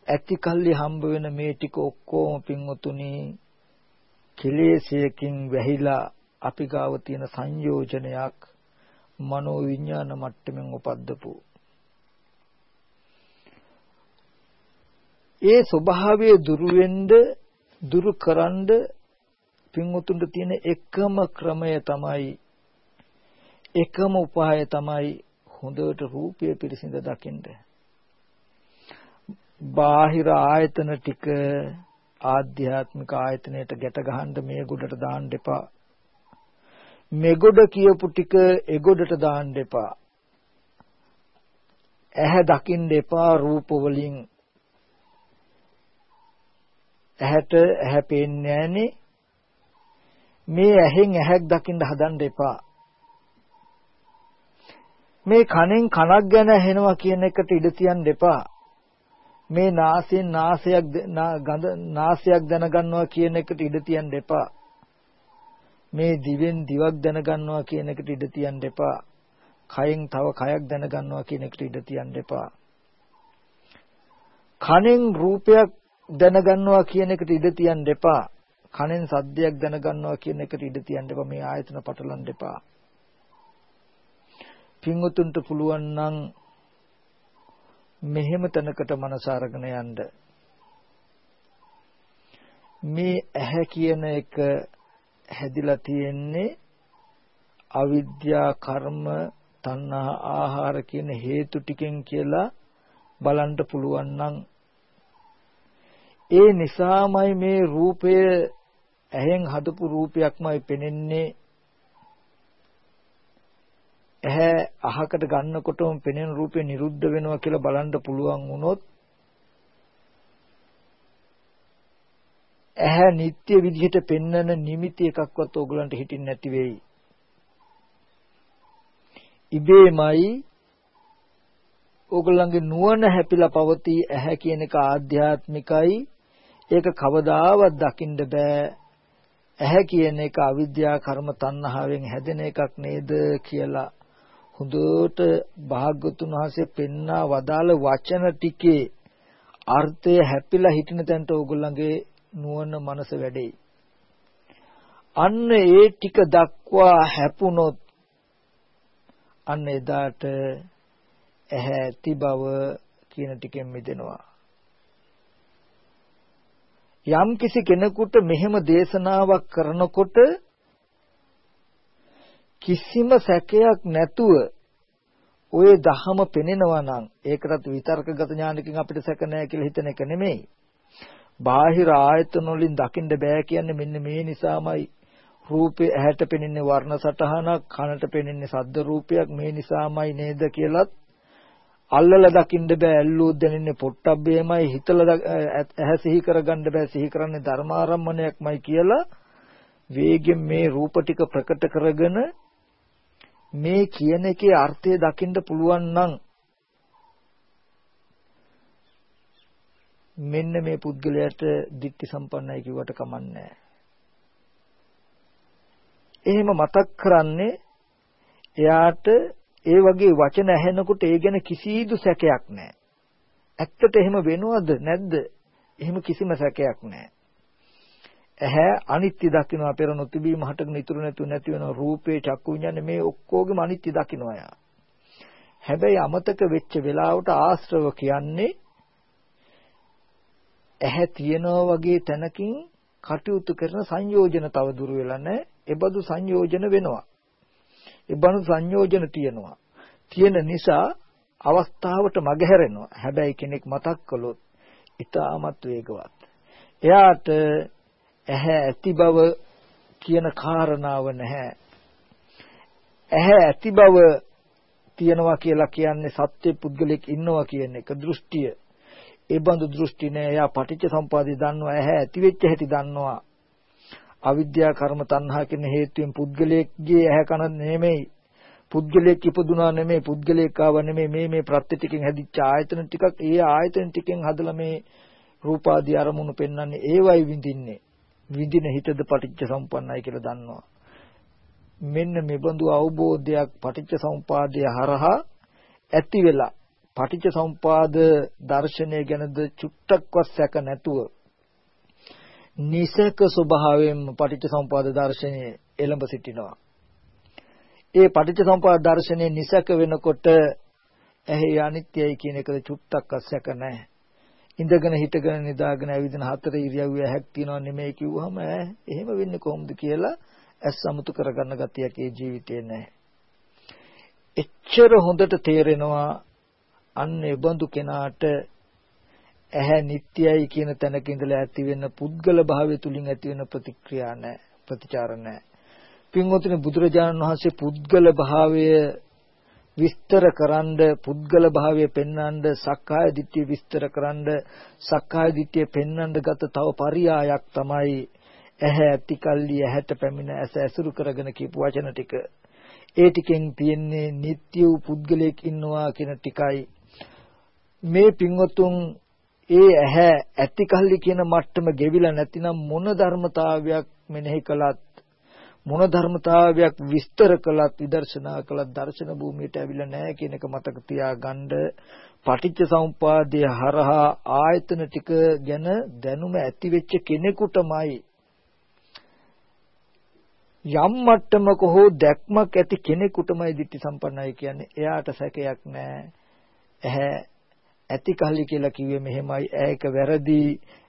ඇති කල්ලි හම්බ වෙන මේ ටික ඔක්කොම පින්වතුනි කෙලෙසයකින් වැහිලා අපි ගාව තියෙන සංයෝජනයක් මනෝ විඥාන මට්ටමින් උපද්දපු ඒ ස්වභාවය දුරු වෙන්න දුරු කරන්න පින්වුතුන්ට තියෙන එකම ක්‍රමය තමයි එකම උපාය තමයි හොඳට රූපය පිරිසිඳ දකින්න. බාහිර ආයතන ටික ආධ්‍යාත්මික ආයතනයට ගැට ගහන්න මේ ගොඩට දාන්න එපා. මෙගොඩ කියපු ටික එගොඩට දාන්න එපා. ඇහැ දකින්න එපා රූප වලින් ඇහැට ඇහැ පේන්නේ නැහනේ. මේ ඇහෙන් ඇහැක් දකින්න හදන්න එපා. මේ කනෙන් කනක් ගැන ඇහෙනවා කියන එකට ඉඩ තියන්න එපා. මේ නාසයෙන් නාසයක් ගඳ නාසයක් දැනගන්නවා කියන එකට ඉඩ තියන්න එපා. මේ දිවෙන් දිවක් දැනගන්නවා කියන එකට ඉඩ තියන්න එපා. කයෙන් තව කයක් දැනගන්නවා කියන එකට ඉඩ තියන්න එපා. කනෙන් රූපයක් දැනගන්නවා කියන එකට ඉඩ තියන්න එපා. කනෙන් සද්දයක් දැනගන්නවා කියන එකට ඉඩ තියන්න එපා මේ ආයතන පටලන්න එපා. පින්වතුන්ට පුළුවන් නම් මෙහෙම තැනකට මනස අරගෙන යන්න. මේ ඇහැ කියන එක හැදිලා තියෙන්නේ අවිද්‍යා කර්ම තණ්හා ආහාර කියන හේතු ටිකෙන් කියලා බලන්න පුළුවන් නම් ඒ නිසාමයි මේ රූපය ඇහෙන් හදපු රූපයක්මයි පෙනෙන්නේ. ඇහැ අහකට ගන්නකොටම පෙනෙන රූපේ නිරුද්ධ වෙනවා කියලා බලන්න පුළුවන් වුණොත් ඇහැ නිත්‍ය විදිහට පෙන්වන නිමිති එකක්වත් ඕගලන්ට හිටින් නැති වෙයි. ඉබේමයි ඕගලන්ගේ නුවණ හැපිලා පවතී ඇහැ කියන එක ආධ්‍යාත්මිකයි ඒක කවදාවත් දකින්න බෑ ඇහැ කියන එක අවිද්‍යා කර්ම තණ්හාවෙන් හැදෙන එකක් නේද කියලා හොඳට භාග්‍යතුන් වහන්සේ පෙන්නා වදාළ වචන ටිකේ අර්ථය හැපිලා හිටින තැනට ඕගොල්ලන්ගේ නුවණ මනස වැඩෙයි. අන්න ඒ ටික දක්වා හැපුණොත් අන්න එදාට ඇහැ ඇති බව කියන ටිකෙන් මිදෙනවා. යම් කිසි කෙනෙකුට මෙහෙම දේශනාවක් කරනකොට කිසිම සැකයක් නැතුව ඔය දහම පෙනෙනවා නම් ඒකටත් විතර්කගත ඥානකින් අපිට සැක නැහැ කියලා හිතන එක නෙමෙයි. බාහිර ආයතන වලින් දකින්න බෑ කියන්නේ මෙන්න මේ නිසාමයි. රූපේ ඇහැට පෙනෙන්නේ වර්ණ සටහනක් කනට පෙනෙන්නේ ශබ්ද රූපයක් මේ නිසාමයි නේද කියලත් අල්ලලා දකින්න බෑ ඇල්ලුවොත් දැනෙන්නේ පොට්ටබ්බේමයි හිතලා ඇහැ සිහි කරගන්න බෑ සිහි කරන්නේ ධර්මාරම්මණයක්මයි කියලා වේගෙන් මේ රූප ටික ප්‍රකට කරගෙන මේ කියන එකේ අර්ථය දකින්න පුළුවන් නම් මෙන්න මේ පුද්ගලයාට ditthi සම්පන්නයි කිව්වට කමන්නේ එහෙම මතක් කරන්නේ එයාට ඒ වගේ වචන ඇහෙනකොට ඒ ගැන කිසිදු සැකයක් නැහැ. ඇත්තට එහෙම වෙනවද නැද්ද? එහෙම කිසිම සැකයක් නැහැ. ඇහැ අනිත්‍ය දකින්නවා පෙර නොතිබීම හටගෙන ඉතුරු නැතුව නැති වෙන රූපේ චක්කු විඤ්ඤාණය මේ ඔක්කොගෙම අනිත්‍ය දකින්නවා යා. හැබැයි අමතක වෙච්ච වෙලාවට ආශ්‍රව කියන්නේ ඇහැ තියනවා වගේ තැනකින් කටයුතු කරන සංයෝජන තව දුර වෙලා නැහැ. ඒබඳු සංයෝජන වෙනවා. ඒබඳු සංයෝජන තියෙනවා. තියෙන නිසා අවස්ථාවට මගහැරෙනවා. හැබැයි කෙනෙක් මතක් කළොත් ඊටමත් වේගවත්. එයාට ඇහැ ඇති බව කියන කාරණාව නැහැ. ඇහැ ඇති බව තියනවා කියලා කියන්නේ සත්‍ය පුද්ගලෙක් ඉන්නවා කියන එක දෘෂ්ටිය. ඒ බඳු දෘෂ්ටි නෑ. එයා පටිච්ච සම්පදාය දන්නවා. ඇහැ ඇති වෙච්ච හැටි දන්නවා. අවිද්‍යා කර්ම තණ්හා කියන හේතුවෙන් පුද්ගලයෙක්ගේ ඇහැ කන නෙමෙයි. පුද්ගලයෙක් ඉපදුනා නෙමෙයි. පුද්ගලයෙක් ආව නෙමෙයි. මේ මේ ප්‍රත්‍ය ටිකෙන් හැදිච්ච ආයතන ටිකක් ඒ ආයතන ටිකෙන් හදලා මේ රූපාදී අරමුණු පෙන්වන්නේ ඒවයි විඳින්නේ. විඳින හිතද පටිච්ච සම්පන්නයි කියලා දන්නවා. මෙන්න මෙබඳු අවබෝධයක් පටිච්ච සමුපාදය හරහා ඇති වෙලා පටිච්ච සමුපාද දර්ශනය ගැනද චුට්ටක්වත් සැක නැතුව නිසක ස්වභාවයෙන්ම පටිච්ච සමුපාද දර්ශනය එළඹ සිටිනවා. ඒ පටිච්ච සමුපාද දර්ශනය නිසක වෙනකොට ඇහි අනිත්‍යයි කියන එකද චුට්ටක්වත් සැක නැහැ. ඉඳගෙන හිටගෙන නිදාගෙන ඇවිදින හතර ඉරියව්වේ හැක් තියනවා නෙමෙයි කිව්වහම එහෙම වෙන්නේ කොහොමද කියලා ඇස් සමුතු කරගන්න ගතියක් ඒ ජීවිතේ නැහැ. එච්චර හොඳට තේරෙනවා අන්න ඒ බඳු කෙනාට ඇහැ නිට්ටයයි කියන තැනක ඉඳලා ඇති වෙන පුද්ගල භාවය තුලින් ඇති වෙන ප්‍රතික්‍රියා නැහැ ප්‍රතිචාර නැහැ. පින්වතුනි බුදුරජාණන් වහන්සේ පුද්ගල භාවය විස්තර කරන්ඩ පුද්ගල භාවය පෙන්වන්න සක්කාය දිට්ඨිය විස්තර කරන්ඩ සක්කාය දිට්ඨිය පෙන්වන්න ගත තව පරියායක් තමයි ඇහැ ඇති කල්ලි ඇහැට පැමිණ ඇස ඇසුරු කරගෙන කියපු වචන ටික. ඒ ටිකෙන් තියෙන්නේ නিত্য වූ පුද්ගලයෙක් ඉන්නවා කියන ටිකයි. මේ පින්වතුන් ඒ ඇහැ ඇති කල්ලි කියන මට්ටම ගෙවිලා නැතිනම් මොන ධර්මතාවයක් මෙනෙහි කළත් මොන ධර්මතාවයක් විස්තර කළත් විදර්ශනා කළත් දර්ශන භූමියට ඇවිල්ලා නැහැ කියන එක මතක තියාගන්න පටිච්ච සමුපාදයේ හරහා ආයතන ටික ගැන දැනුම ඇති වෙච්ච කෙනෙකුටමයි යම් මට්ටමක හෝ දැක්මක් ඇති කෙනෙකුටමයි ditthi සම්පන්නයි කියන්නේ. එයාට සැකයක් නැහැ. ඇහැ ඇති කල්ලි කියලා කිව්වේ මෙහෙමයි. ඇයක වැරදි.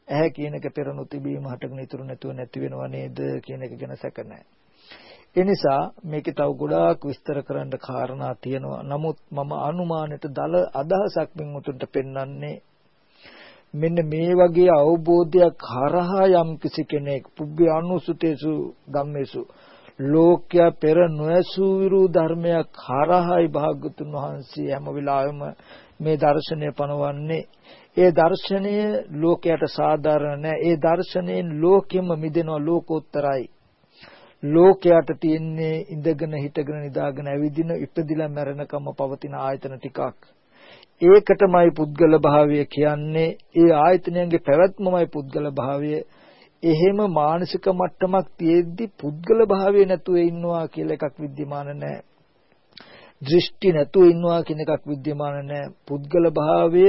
ඇහැ කියන එක පෙර නොතිබීම හටගෙන ඉතුරු නැතුව නැති වෙනව නේද කියන එක ගැන සැක නැහැ. ඒ නිසා මේකේ තව ගොඩාක් විස්තර කරන්න කාරණා තියෙනවා. නමුත් මම අනුමානෙට දල අදහසක් මින් උතුන්ට පෙන්වන්නේ මෙන්න මේ වගේ අවබෝධයක් හරහා යම් කිසි කෙනෙක් පුබ්බේ අනුසුතේසු ධම්මේසු ලෝක්‍ය පෙර නොඇසූ විරු ධර්මයක් හරහායි භාග්‍යතුන් වහන්සේ හැම වෙලාවෙම මේ දර්ශනය පනවන්නේ ඒ දර්ශනය ලෝකයට සාධාරණ නැහැ ඒ දර්ශනයෙන් ලෝකෙම මිදෙනවා ලෝකෝත්තරයි ලෝකයට තියෙන්නේ ඉඳගෙන හිටගෙන නිදාගෙන ඇවිදින ඉපදිලා මැරෙනකම් පවතින ආයතන ටිකක් ඒකටමයි පුද්ගල භාවය කියන්නේ ඒ ආයතනයන්ගේ පැවැත්මමයි පුද්ගල භාවය එහෙම මානසික මට්ටමක් තියෙද්දි පුද්ගල භාවය නැතුව ඉන්නවා කියලා එකක් विद्यमान නැහැ දෘෂ්ටි නැතුව ඉන්නවා කියන එකක් विद्यमान නැහැ පුද්ගල භාවය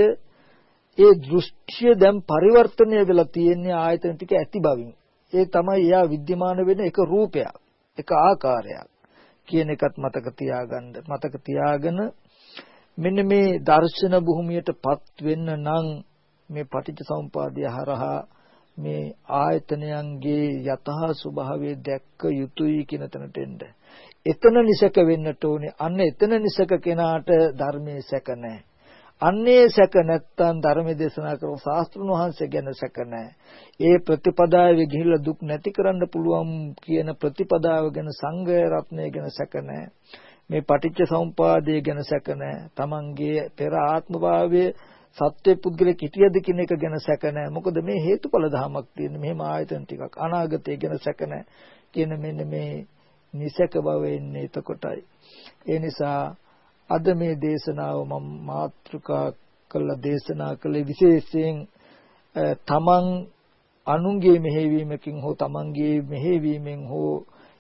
ඒ දෘෂ්ටිය දැන් පරිවර්තනය වෙලා තියෙන්නේ ආයතන ටික ඇති බවින් ඒ තමයි එයා विद्यमान වෙන එක රූපයක් එක ආකාරයක් කියන එකත් මතක තියාගන්න මතක තියාගෙන මෙන්න මේ දර්ශන භූමියටපත් වෙන්න නම් මේ පටිච්ච සමුපාදය හරහා මේ ආයතනයන්ගේ යතහා ස්වභාවය දැක්ක යුතුයි කියන තැනට එන්න. එතන නිසක වෙන්නට ඕනේ. අන්න එතන නිසක කෙනාට ධර්මයේ සැක නැහැ. අන්නේ සැක නැත්තම් ධර්ම දේශනා කරන ශාස්ත්‍රඥ වහන්සේ ගැන සැක නැහැ. ඒ ප්‍රතිපදාවේ ගිහිල්ලා දුක් නැති කරන්න පුළුවන් කියන ප්‍රතිපදාව ගැන සංඝ රත්නය ගැන සැක නැහැ. මේ පටිච්ච සමුපාදය ගැන සැක නැහැ. තමන්ගේ පෙර ආත්මභාවයේ සත්‍ය පුද්ගලෙක් හිටියද කියන එක ගැන සැක නැහැ. මොකද මේ හේතුඵල ධමයක් තියෙන මෙහෙම ආයතන ටිකක් අනාගතය ගැන සැක නැහැ. කියන මෙන්න මේ නිසක බව එන්නේ එතකොටයි. ඒ නිසා අද මේ දේශනාව මම මාතෘකා කළ දේශනා කළේ විශේෂයෙන් තමන් අනුන්ගේ මෙහෙවීමකින් හෝ තමන්ගේ මෙහෙවීමෙන් හෝ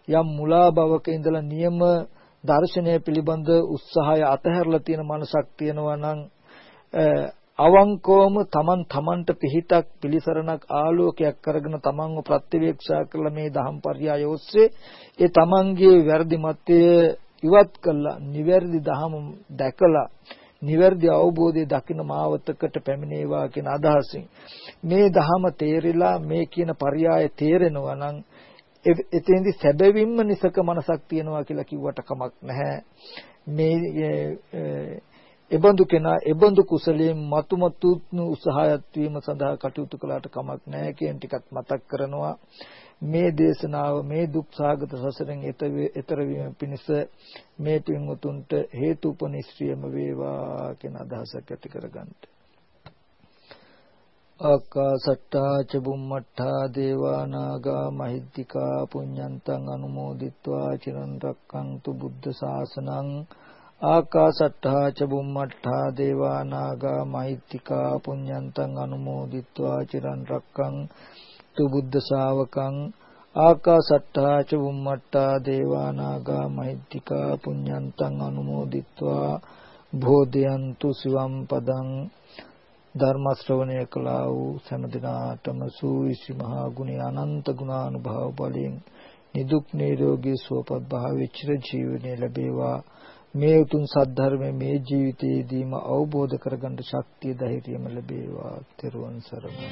යම් මුලා බවක ඉඳලා නියම දර්ශනය පිළිබඳ උත්සාහය අතහැරලා තියෙන මනසක් තියෙනවා නම් අවංකවම තමන් තමන්ට පිහිටක් පිළිසරණක් ආලෝකයක් කරගෙන තමන්ව ප්‍රත්‍යවේක්ෂා කළ මේ දහම්පර්යාය ඔස්සේ ඒ තමන්ගේ වැරදි මතය ඉවත් කළා නිවැරදි දහම දැකලා නිවැරදි අවබෝධය දකින මාවතකට පැමිණේවා කියන අදහසින් මේ දහම තේරිලා මේ කියන පర్యాయ තේරෙනවා නම් එතෙන්දි සැබවින්ම නිසක මනසක් තියනවා කියලා කිව්වට කමක් නැහැ. මේ එබඳු කෙනා එබඳු කුසලයෙන් මතුමතු උත්සාහයත් වීම සඳහා කටයුතු කළාට කමක් නැහැ කියන ටිකත් මතක් කරනවා. මේ දේශනාව මේ දුක් සාගත සසරෙන් එතර වීම පිණිස මේ පින්වතුන්ට හේතුපනිශ්‍රියම වේවා කියන අදහසක් ඇති කරගන්නට ආකාසට්ටා ච බුම්මට්ටා දේවා නාග මහිද්దికා පුඤ්ඤන්තං අනුමෝදිත්වා චිරන් රැක්කන්තු බුද්ධ ශාසනං ආකාසට්ඨා ච බුම්මට්ඨා දේවා නාග මහිත්‍තිකා පුඤ්ඤන්තං අනුමෝදිත්වා චිරන් රක්කං තු බුද්ධ ශාවකං ආකාසට්ඨා ච බුම්මට්ඨා දේවා නාග මහිත්‍තිකා පුඤ්ඤන්තං අනුමෝදිත්වා භෝධයන්තු සිවම් පදං ධර්ම ශ්‍රවණය කළා වූ සෑම දිනාටම සූවිසි මහා ගුණේ අනන්ත ගුණානුභාව බලයෙන් නිදුක් නිරෝගී සුවපත් භාවයේ චිර ජීවනයේ ලැබේවා. මේ උතුම් සද්ධර්මයේ මේ ජීවිතයේදීම අවබෝධ කරගන්න ශක්තිය ධෛර්යම ලැබේවා. තෙරුවන් සරණයි.